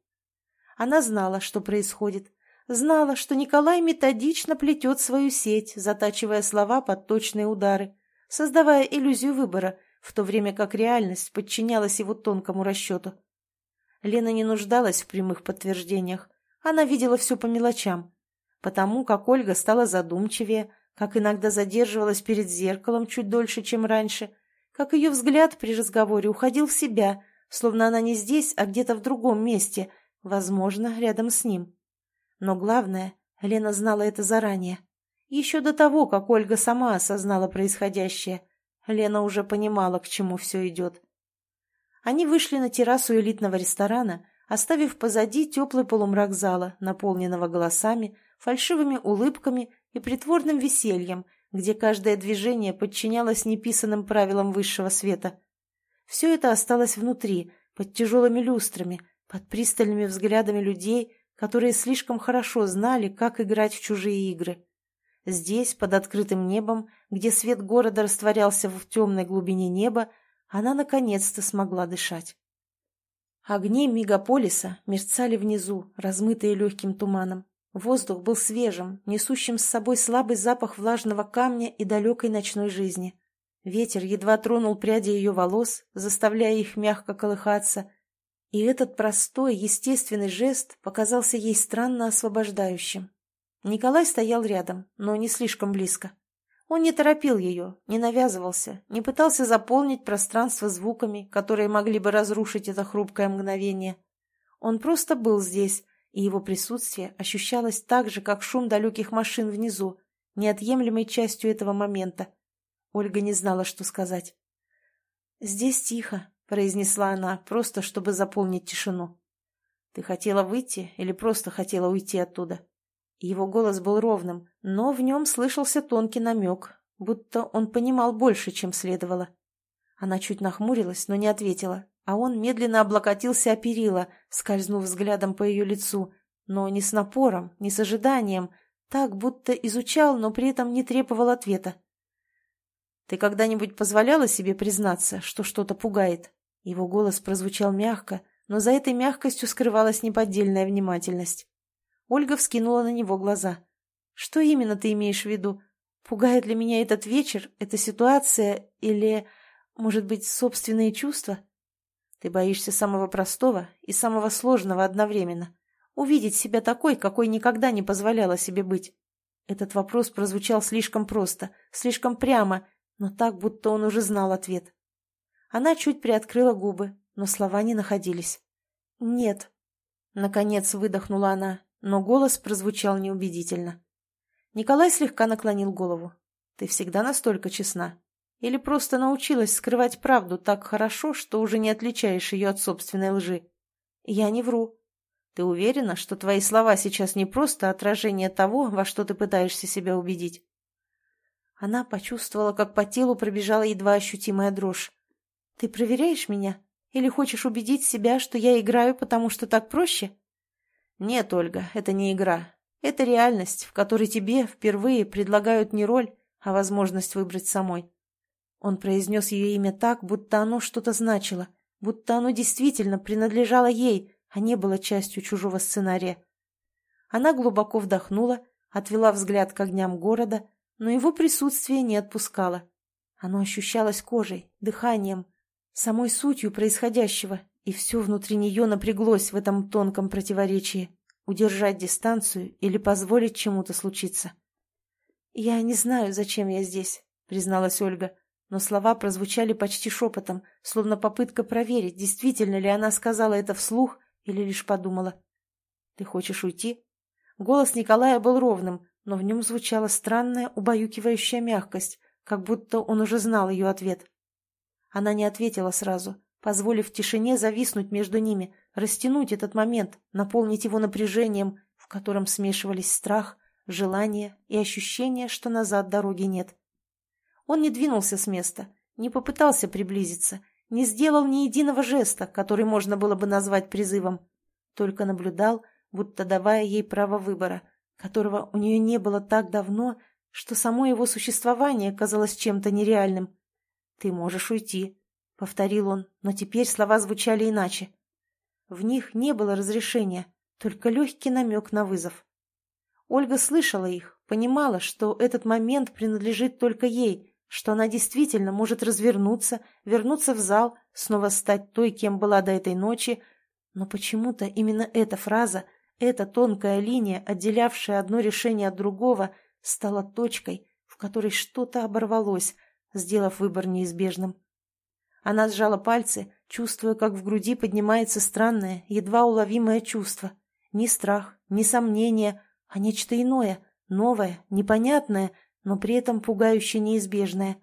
Она знала, что происходит, знала, что Николай методично плетет свою сеть, затачивая слова под точные удары, создавая иллюзию выбора, в то время как реальность подчинялась его тонкому расчету. Лена не нуждалась в прямых подтверждениях, она видела все по мелочам, потому как Ольга стала задумчивее, как иногда задерживалась перед зеркалом чуть дольше, чем раньше, как ее взгляд при разговоре уходил в себя, словно она не здесь, а где-то в другом месте, возможно, рядом с ним. Но главное, Лена знала это заранее. Еще до того, как Ольга сама осознала происходящее, Лена уже понимала, к чему все идет. Они вышли на террасу элитного ресторана, оставив позади теплый полумрак зала, наполненного голосами, фальшивыми улыбками и притворным весельем, где каждое движение подчинялось неписанным правилам высшего света. Все это осталось внутри, под тяжелыми люстрами, под пристальными взглядами людей, которые слишком хорошо знали, как играть в чужие игры. Здесь, под открытым небом, где свет города растворялся в темной глубине неба, она наконец-то смогла дышать. Огни мегаполиса мерцали внизу, размытые легким туманом. Воздух был свежим, несущим с собой слабый запах влажного камня и далекой ночной жизни. Ветер едва тронул пряди ее волос, заставляя их мягко колыхаться, и этот простой, естественный жест показался ей странно освобождающим. Николай стоял рядом, но не слишком близко. Он не торопил ее, не навязывался, не пытался заполнить пространство звуками, которые могли бы разрушить это хрупкое мгновение. Он просто был здесь, и его присутствие ощущалось так же, как шум далеких машин внизу, неотъемлемой частью этого момента. Ольга не знала, что сказать. «Здесь тихо», — произнесла она, просто чтобы заполнить тишину. «Ты хотела выйти или просто хотела уйти оттуда?» Его голос был ровным, но в нем слышался тонкий намек, будто он понимал больше, чем следовало. Она чуть нахмурилась, но не ответила, а он медленно облокотился о перила, скользнув взглядом по ее лицу, но не с напором, не с ожиданием, так, будто изучал, но при этом не требовал ответа. «Ты когда-нибудь позволяла себе признаться, что что-то пугает?» Его голос прозвучал мягко, но за этой мягкостью скрывалась неподдельная внимательность. Ольга вскинула на него глаза. «Что именно ты имеешь в виду? Пугает ли меня этот вечер, эта ситуация или, может быть, собственные чувства?» «Ты боишься самого простого и самого сложного одновременно. Увидеть себя такой, какой никогда не позволяла себе быть». Этот вопрос прозвучал слишком просто, слишком прямо, но так, будто он уже знал ответ. Она чуть приоткрыла губы, но слова не находились. «Нет». Наконец выдохнула она, но голос прозвучал неубедительно. Николай слегка наклонил голову. «Ты всегда настолько честна? Или просто научилась скрывать правду так хорошо, что уже не отличаешь ее от собственной лжи?» «Я не вру. Ты уверена, что твои слова сейчас не просто отражение того, во что ты пытаешься себя убедить?» Она почувствовала, как по телу пробежала едва ощутимая дрожь. «Ты проверяешь меня? Или хочешь убедить себя, что я играю, потому что так проще?» «Нет, Ольга, это не игра. Это реальность, в которой тебе впервые предлагают не роль, а возможность выбрать самой». Он произнес ее имя так, будто оно что-то значило, будто оно действительно принадлежало ей, а не было частью чужого сценария. Она глубоко вдохнула, отвела взгляд к огням города, но его присутствие не отпускало. Оно ощущалось кожей, дыханием, самой сутью происходящего, и все внутри нее напряглось в этом тонком противоречии — удержать дистанцию или позволить чему-то случиться. «Я не знаю, зачем я здесь», — призналась Ольга, но слова прозвучали почти шепотом, словно попытка проверить, действительно ли она сказала это вслух или лишь подумала. «Ты хочешь уйти?» Голос Николая был ровным, но в нем звучала странная, убаюкивающая мягкость, как будто он уже знал ее ответ. Она не ответила сразу — позволив тишине зависнуть между ними, растянуть этот момент, наполнить его напряжением, в котором смешивались страх, желание и ощущение, что назад дороги нет. Он не двинулся с места, не попытался приблизиться, не сделал ни единого жеста, который можно было бы назвать призывом, только наблюдал, будто давая ей право выбора, которого у нее не было так давно, что само его существование казалось чем-то нереальным. «Ты можешь уйти», — повторил он, но теперь слова звучали иначе. В них не было разрешения, только легкий намек на вызов. Ольга слышала их, понимала, что этот момент принадлежит только ей, что она действительно может развернуться, вернуться в зал, снова стать той, кем была до этой ночи, но почему-то именно эта фраза, эта тонкая линия, отделявшая одно решение от другого, стала точкой, в которой что-то оборвалось, сделав выбор неизбежным. Она сжала пальцы, чувствуя, как в груди поднимается странное, едва уловимое чувство. Ни страх, ни сомнение, а нечто иное, новое, непонятное, но при этом пугающе неизбежное.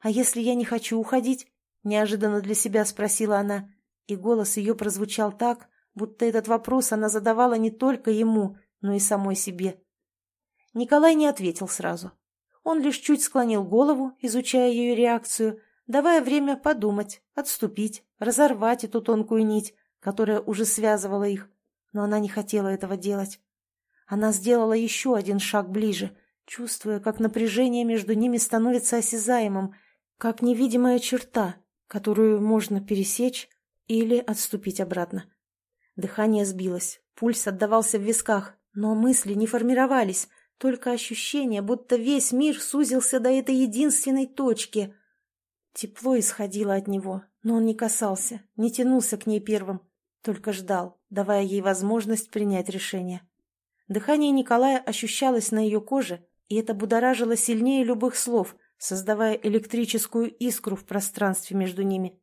«А если я не хочу уходить?» — неожиданно для себя спросила она, и голос ее прозвучал так, будто этот вопрос она задавала не только ему, но и самой себе. Николай не ответил сразу. Он лишь чуть склонил голову, изучая ее реакцию, давая время подумать, отступить, разорвать эту тонкую нить, которая уже связывала их. Но она не хотела этого делать. Она сделала еще один шаг ближе, чувствуя, как напряжение между ними становится осязаемым, как невидимая черта, которую можно пересечь или отступить обратно. Дыхание сбилось, пульс отдавался в висках, но мысли не формировались, только ощущение, будто весь мир сузился до этой единственной точки. Тепло исходило от него, но он не касался, не тянулся к ней первым, только ждал, давая ей возможность принять решение. Дыхание Николая ощущалось на ее коже, и это будоражило сильнее любых слов, создавая электрическую искру в пространстве между ними.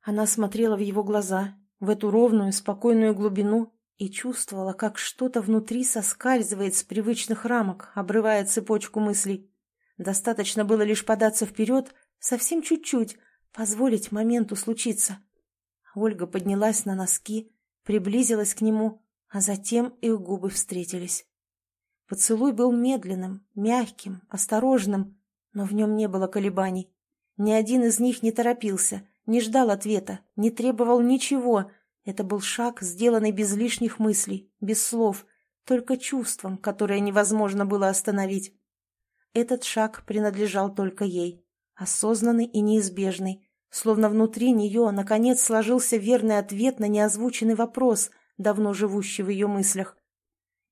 Она смотрела в его глаза, в эту ровную, спокойную глубину, и чувствовала, как что-то внутри соскальзывает с привычных рамок, обрывая цепочку мыслей. Достаточно было лишь податься вперед, совсем чуть-чуть, позволить моменту случиться. Ольга поднялась на носки, приблизилась к нему, а затем их губы встретились. Поцелуй был медленным, мягким, осторожным, но в нем не было колебаний. Ни один из них не торопился, не ждал ответа, не требовал ничего. Это был шаг, сделанный без лишних мыслей, без слов, только чувством, которое невозможно было остановить. Этот шаг принадлежал только ей, осознанный и неизбежный, словно внутри нее, наконец, сложился верный ответ на неозвученный вопрос, давно живущий в ее мыслях.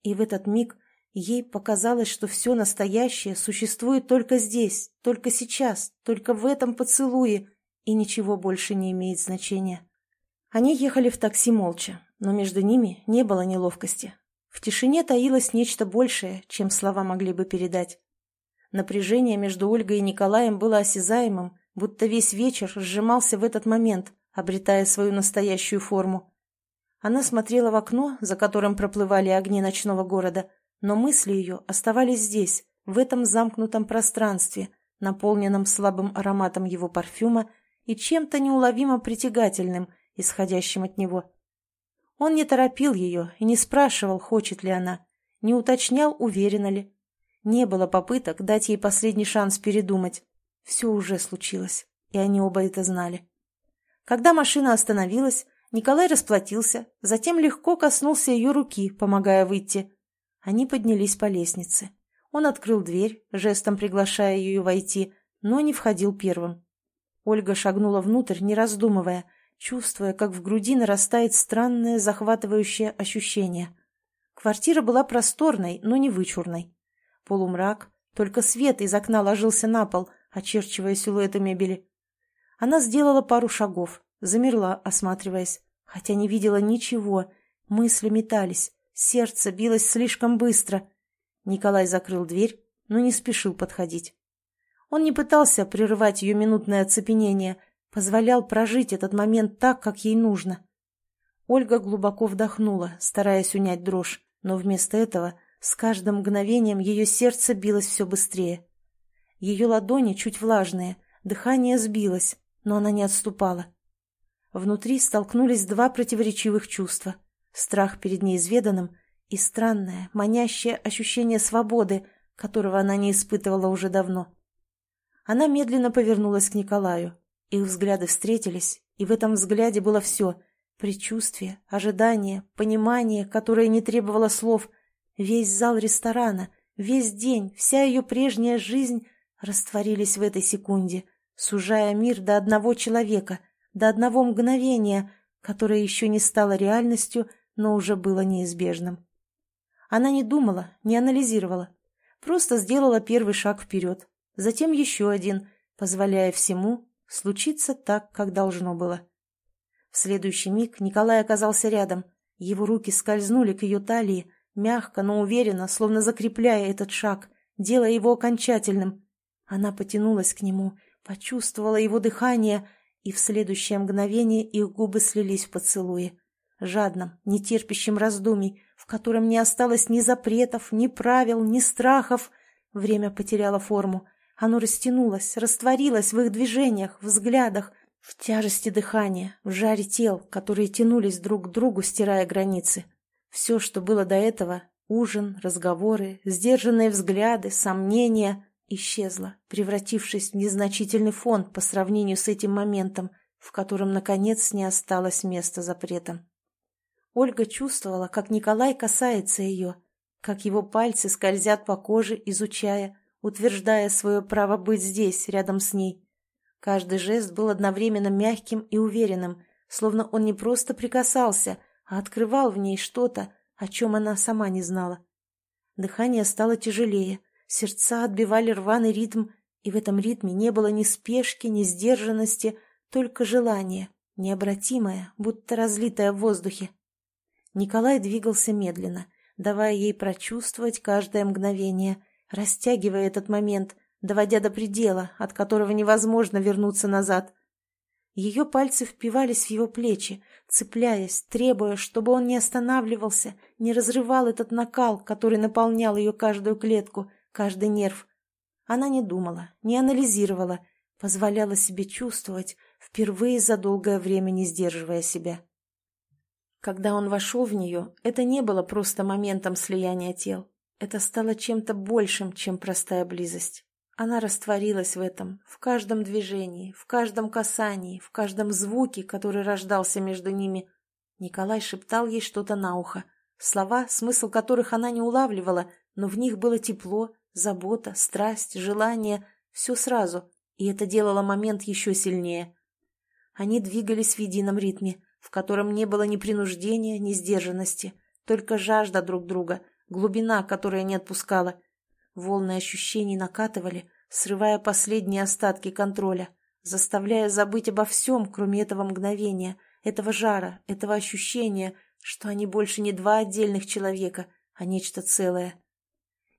И в этот миг ей показалось, что все настоящее существует только здесь, только сейчас, только в этом поцелуе, и ничего больше не имеет значения. Они ехали в такси молча, но между ними не было неловкости. В тишине таилось нечто большее, чем слова могли бы передать. Напряжение между Ольгой и Николаем было осязаемым, будто весь вечер сжимался в этот момент, обретая свою настоящую форму. Она смотрела в окно, за которым проплывали огни ночного города, но мысли ее оставались здесь, в этом замкнутом пространстве, наполненном слабым ароматом его парфюма и чем-то неуловимо притягательным, исходящим от него. Он не торопил ее и не спрашивал, хочет ли она, не уточнял, уверена ли. Не было попыток дать ей последний шанс передумать. Все уже случилось, и они оба это знали. Когда машина остановилась, Николай расплатился, затем легко коснулся ее руки, помогая выйти. Они поднялись по лестнице. Он открыл дверь, жестом приглашая ее войти, но не входил первым. Ольга шагнула внутрь, не раздумывая, чувствуя, как в груди нарастает странное захватывающее ощущение. Квартира была просторной, но не вычурной. Полумрак, только свет из окна ложился на пол, очерчивая силуэты мебели. Она сделала пару шагов, замерла, осматриваясь, хотя не видела ничего. Мысли метались, сердце билось слишком быстро. Николай закрыл дверь, но не спешил подходить. Он не пытался прерывать ее минутное оцепенение, позволял прожить этот момент так, как ей нужно. Ольга глубоко вдохнула, стараясь унять дрожь, но вместо этого с каждым мгновением ее сердце билось все быстрее. Ее ладони чуть влажные, дыхание сбилось, но она не отступала. Внутри столкнулись два противоречивых чувства — страх перед неизведанным и странное, манящее ощущение свободы, которого она не испытывала уже давно. Она медленно повернулась к Николаю. Их взгляды встретились, и в этом взгляде было все — предчувствие, ожидание, понимание, которое не требовало слов, весь зал ресторана, Весь день, вся ее прежняя жизнь растворились в этой секунде, сужая мир до одного человека, до одного мгновения, которое еще не стало реальностью, но уже было неизбежным. Она не думала, не анализировала, просто сделала первый шаг вперед, затем еще один, позволяя всему случиться так, как должно было. В следующий миг Николай оказался рядом. Его руки скользнули к ее талии, мягко, но уверенно, словно закрепляя этот шаг, делая его окончательным. Она потянулась к нему, почувствовала его дыхание, и в следующее мгновение их губы слились в поцелуе. Жадном, нетерпящем раздумий, в котором не осталось ни запретов, ни правил, ни страхов. Время потеряло форму. Оно растянулось, растворилось в их движениях, взглядах, в тяжести дыхания, в жаре тел, которые тянулись друг к другу, стирая границы. Все, что было до этого — ужин, разговоры, сдержанные взгляды, сомнения — исчезло, превратившись в незначительный фон по сравнению с этим моментом, в котором, наконец, не осталось места запретам. Ольга чувствовала, как Николай касается ее, как его пальцы скользят по коже, изучая, утверждая свое право быть здесь, рядом с ней. Каждый жест был одновременно мягким и уверенным, словно он не просто прикасался, а открывал в ней что-то, о чем она сама не знала. Дыхание стало тяжелее, сердца отбивали рваный ритм, и в этом ритме не было ни спешки, ни сдержанности, только желание, необратимое, будто разлитое в воздухе. Николай двигался медленно, давая ей прочувствовать каждое мгновение, растягивая этот момент, доводя до предела, от которого невозможно вернуться назад. Ее пальцы впивались в его плечи, цепляясь, требуя, чтобы он не останавливался, не разрывал этот накал, который наполнял ее каждую клетку, каждый нерв. Она не думала, не анализировала, позволяла себе чувствовать, впервые за долгое время не сдерживая себя. Когда он вошел в нее, это не было просто моментом слияния тел. Это стало чем-то большим, чем простая близость. Она растворилась в этом, в каждом движении, в каждом касании, в каждом звуке, который рождался между ними. Николай шептал ей что-то на ухо. Слова, смысл которых она не улавливала, но в них было тепло, забота, страсть, желание, все сразу, и это делало момент еще сильнее. Они двигались в едином ритме, в котором не было ни принуждения, ни сдержанности, только жажда друг друга, глубина, которая не отпускала — Волны ощущений накатывали, срывая последние остатки контроля, заставляя забыть обо всем, кроме этого мгновения, этого жара, этого ощущения, что они больше не два отдельных человека, а нечто целое.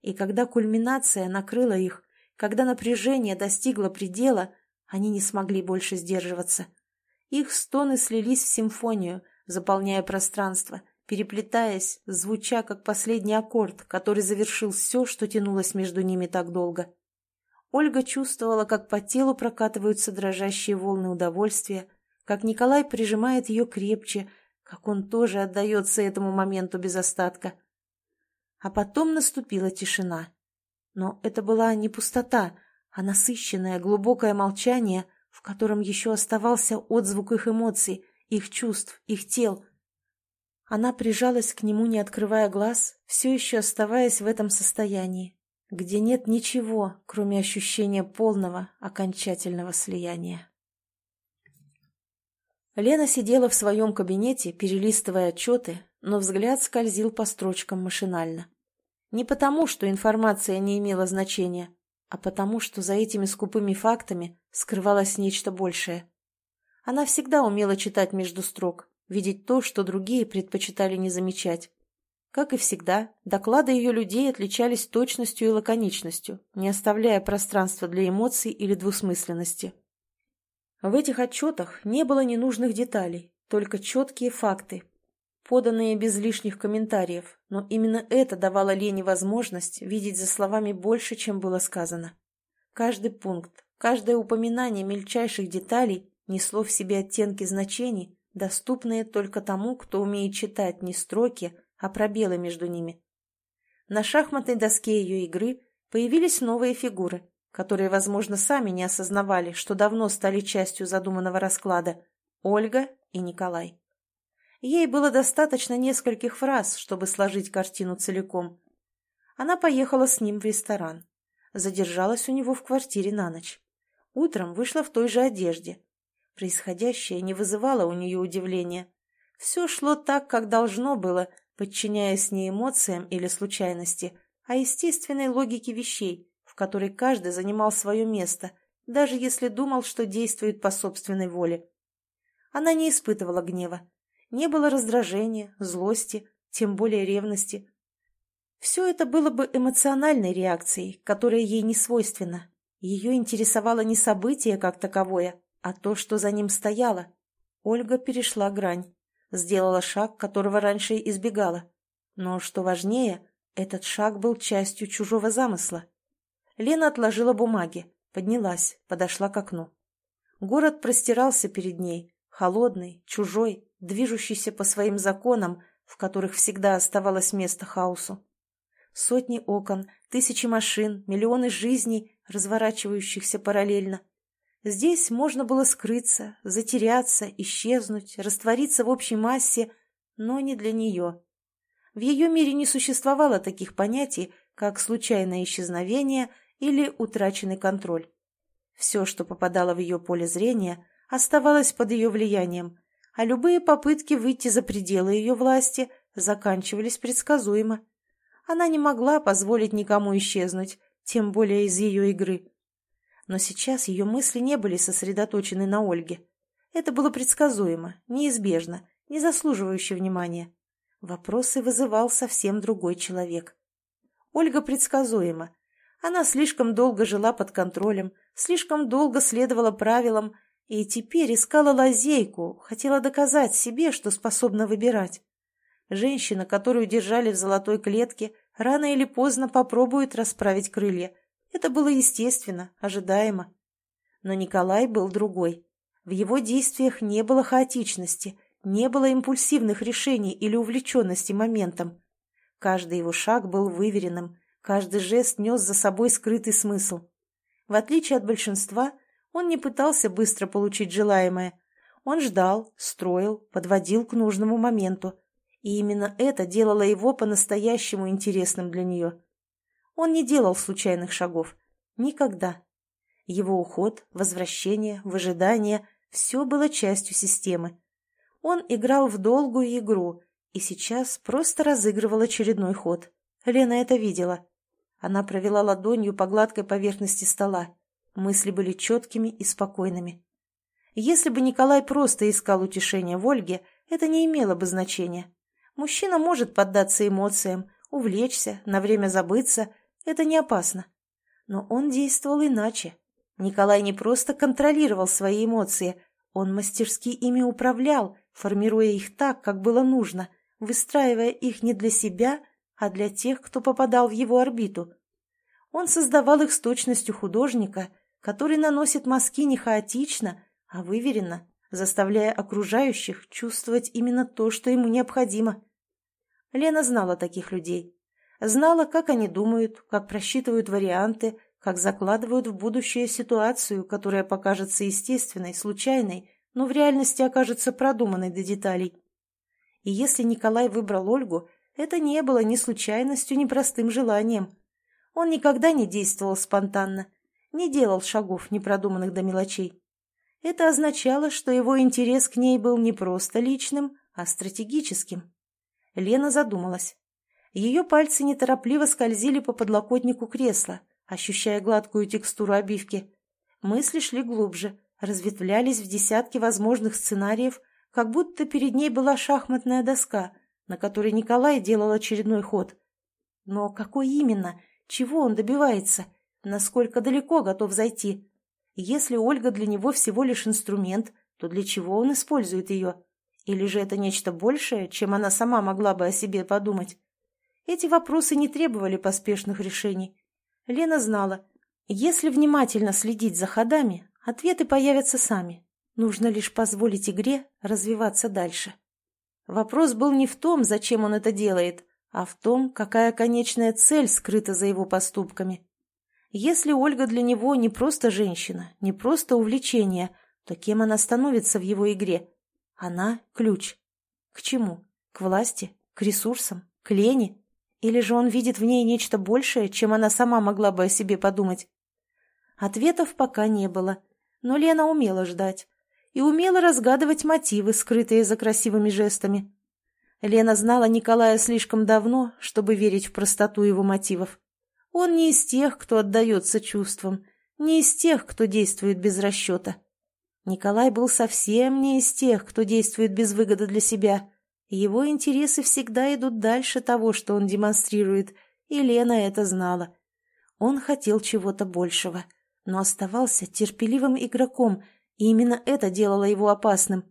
И когда кульминация накрыла их, когда напряжение достигло предела, они не смогли больше сдерживаться. Их стоны слились в симфонию, заполняя пространство, переплетаясь, звуча как последний аккорд, который завершил все, что тянулось между ними так долго. Ольга чувствовала, как по телу прокатываются дрожащие волны удовольствия, как Николай прижимает ее крепче, как он тоже отдается этому моменту без остатка. А потом наступила тишина. Но это была не пустота, а насыщенное глубокое молчание, в котором еще оставался отзвук их эмоций, их чувств, их тел — она прижалась к нему, не открывая глаз, все еще оставаясь в этом состоянии, где нет ничего, кроме ощущения полного, окончательного слияния. Лена сидела в своем кабинете, перелистывая отчеты, но взгляд скользил по строчкам машинально. Не потому, что информация не имела значения, а потому, что за этими скупыми фактами скрывалось нечто большее. Она всегда умела читать между строк, видеть то, что другие предпочитали не замечать. Как и всегда, доклады ее людей отличались точностью и лаконичностью, не оставляя пространства для эмоций или двусмысленности. В этих отчетах не было ненужных деталей, только четкие факты, поданные без лишних комментариев, но именно это давало Лене возможность видеть за словами больше, чем было сказано. Каждый пункт, каждое упоминание мельчайших деталей несло в себе оттенки значений, доступные только тому, кто умеет читать не строки, а пробелы между ними. На шахматной доске ее игры появились новые фигуры, которые, возможно, сами не осознавали, что давно стали частью задуманного расклада – Ольга и Николай. Ей было достаточно нескольких фраз, чтобы сложить картину целиком. Она поехала с ним в ресторан. Задержалась у него в квартире на ночь. Утром вышла в той же одежде. Происходящее не вызывало у нее удивления. Все шло так, как должно было, подчиняясь не эмоциям или случайности, а естественной логике вещей, в которой каждый занимал свое место, даже если думал, что действует по собственной воле. Она не испытывала гнева. Не было раздражения, злости, тем более ревности. Все это было бы эмоциональной реакцией, которая ей не свойственна. Ее интересовало не событие как таковое, а то, что за ним стояло. Ольга перешла грань, сделала шаг, которого раньше избегала. Но, что важнее, этот шаг был частью чужого замысла. Лена отложила бумаги, поднялась, подошла к окну. Город простирался перед ней, холодный, чужой, движущийся по своим законам, в которых всегда оставалось место хаосу. Сотни окон, тысячи машин, миллионы жизней, разворачивающихся параллельно. Здесь можно было скрыться, затеряться, исчезнуть, раствориться в общей массе, но не для нее. В ее мире не существовало таких понятий, как случайное исчезновение или утраченный контроль. Все, что попадало в ее поле зрения, оставалось под ее влиянием, а любые попытки выйти за пределы ее власти заканчивались предсказуемо. Она не могла позволить никому исчезнуть, тем более из ее игры. Но сейчас ее мысли не были сосредоточены на Ольге. Это было предсказуемо, неизбежно, не заслуживающе внимания. Вопросы вызывал совсем другой человек. Ольга предсказуема. Она слишком долго жила под контролем, слишком долго следовала правилам и теперь искала лазейку, хотела доказать себе, что способна выбирать. Женщина, которую держали в золотой клетке, рано или поздно попробует расправить крылья, это было естественно, ожидаемо. Но Николай был другой. В его действиях не было хаотичности, не было импульсивных решений или увлеченности моментом. Каждый его шаг был выверенным, каждый жест нес за собой скрытый смысл. В отличие от большинства, он не пытался быстро получить желаемое. Он ждал, строил, подводил к нужному моменту. И именно это делало его по-настоящему интересным для нее. Он не делал случайных шагов. Никогда. Его уход, возвращение, выжидание – все было частью системы. Он играл в долгую игру и сейчас просто разыгрывал очередной ход. Лена это видела. Она провела ладонью по гладкой поверхности стола. Мысли были четкими и спокойными. Если бы Николай просто искал утешения в Ольге, это не имело бы значения. Мужчина может поддаться эмоциям, увлечься, на время забыться, это не опасно. Но он действовал иначе. Николай не просто контролировал свои эмоции, он мастерски ими управлял, формируя их так, как было нужно, выстраивая их не для себя, а для тех, кто попадал в его орбиту. Он создавал их с точностью художника, который наносит мазки не хаотично, а выверенно, заставляя окружающих чувствовать именно то, что ему необходимо. Лена знала таких людей. Знала, как они думают, как просчитывают варианты, как закладывают в будущее ситуацию, которая покажется естественной, случайной, но в реальности окажется продуманной до деталей. И если Николай выбрал Ольгу, это не было ни случайностью, ни простым желанием. Он никогда не действовал спонтанно, не делал шагов, не продуманных до мелочей. Это означало, что его интерес к ней был не просто личным, а стратегическим. Лена задумалась. Ее пальцы неторопливо скользили по подлокотнику кресла, ощущая гладкую текстуру обивки. Мысли шли глубже, разветвлялись в десятки возможных сценариев, как будто перед ней была шахматная доска, на которой Николай делал очередной ход. Но какой именно? Чего он добивается? Насколько далеко готов зайти? Если Ольга для него всего лишь инструмент, то для чего он использует ее? Или же это нечто большее, чем она сама могла бы о себе подумать? Эти вопросы не требовали поспешных решений. Лена знала, если внимательно следить за ходами, ответы появятся сами. Нужно лишь позволить игре развиваться дальше. Вопрос был не в том, зачем он это делает, а в том, какая конечная цель скрыта за его поступками. Если Ольга для него не просто женщина, не просто увлечение, то кем она становится в его игре? Она – ключ. К чему? К власти? К ресурсам? К лени? Или же он видит в ней нечто большее, чем она сама могла бы о себе подумать? Ответов пока не было, но Лена умела ждать и умела разгадывать мотивы, скрытые за красивыми жестами. Лена знала Николая слишком давно, чтобы верить в простоту его мотивов. Он не из тех, кто отдается чувствам, не из тех, кто действует без расчета. Николай был совсем не из тех, кто действует без выгоды для себя. Его интересы всегда идут дальше того, что он демонстрирует, и Лена это знала. Он хотел чего-то большего, но оставался терпеливым игроком, и именно это делало его опасным.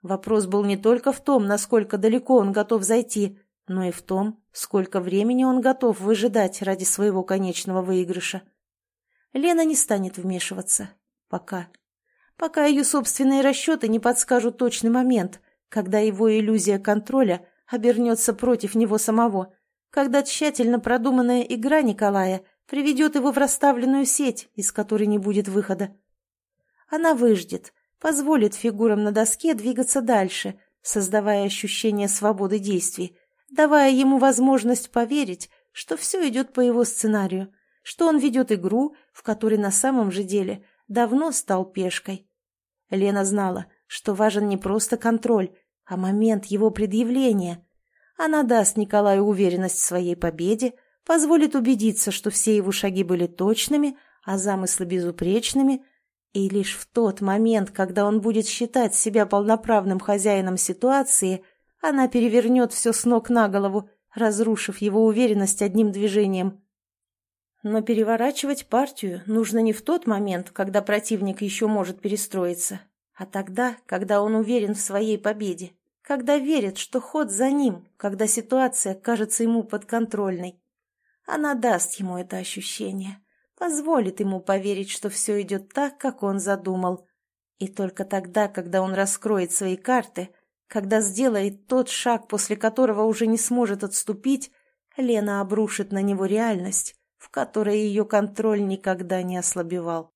Вопрос был не только в том, насколько далеко он готов зайти, но и в том, сколько времени он готов выжидать ради своего конечного выигрыша. Лена не станет вмешиваться. Пока пока ее собственные расчеты не подскажут точный момент, когда его иллюзия контроля обернется против него самого, когда тщательно продуманная игра Николая приведет его в расставленную сеть, из которой не будет выхода. Она выждет, позволит фигурам на доске двигаться дальше, создавая ощущение свободы действий, давая ему возможность поверить, что все идет по его сценарию, что он ведет игру, в которой на самом же деле давно стал пешкой. Лена знала, что важен не просто контроль, а момент его предъявления. Она даст Николаю уверенность в своей победе, позволит убедиться, что все его шаги были точными, а замыслы безупречными, и лишь в тот момент, когда он будет считать себя полноправным хозяином ситуации, она перевернет все с ног на голову, разрушив его уверенность одним движением. Но переворачивать партию нужно не в тот момент, когда противник еще может перестроиться, а тогда, когда он уверен в своей победе, когда верит, что ход за ним, когда ситуация кажется ему подконтрольной. Она даст ему это ощущение, позволит ему поверить, что все идет так, как он задумал. И только тогда, когда он раскроет свои карты, когда сделает тот шаг, после которого уже не сможет отступить, Лена обрушит на него реальность, в которой ее контроль никогда не ослабевал.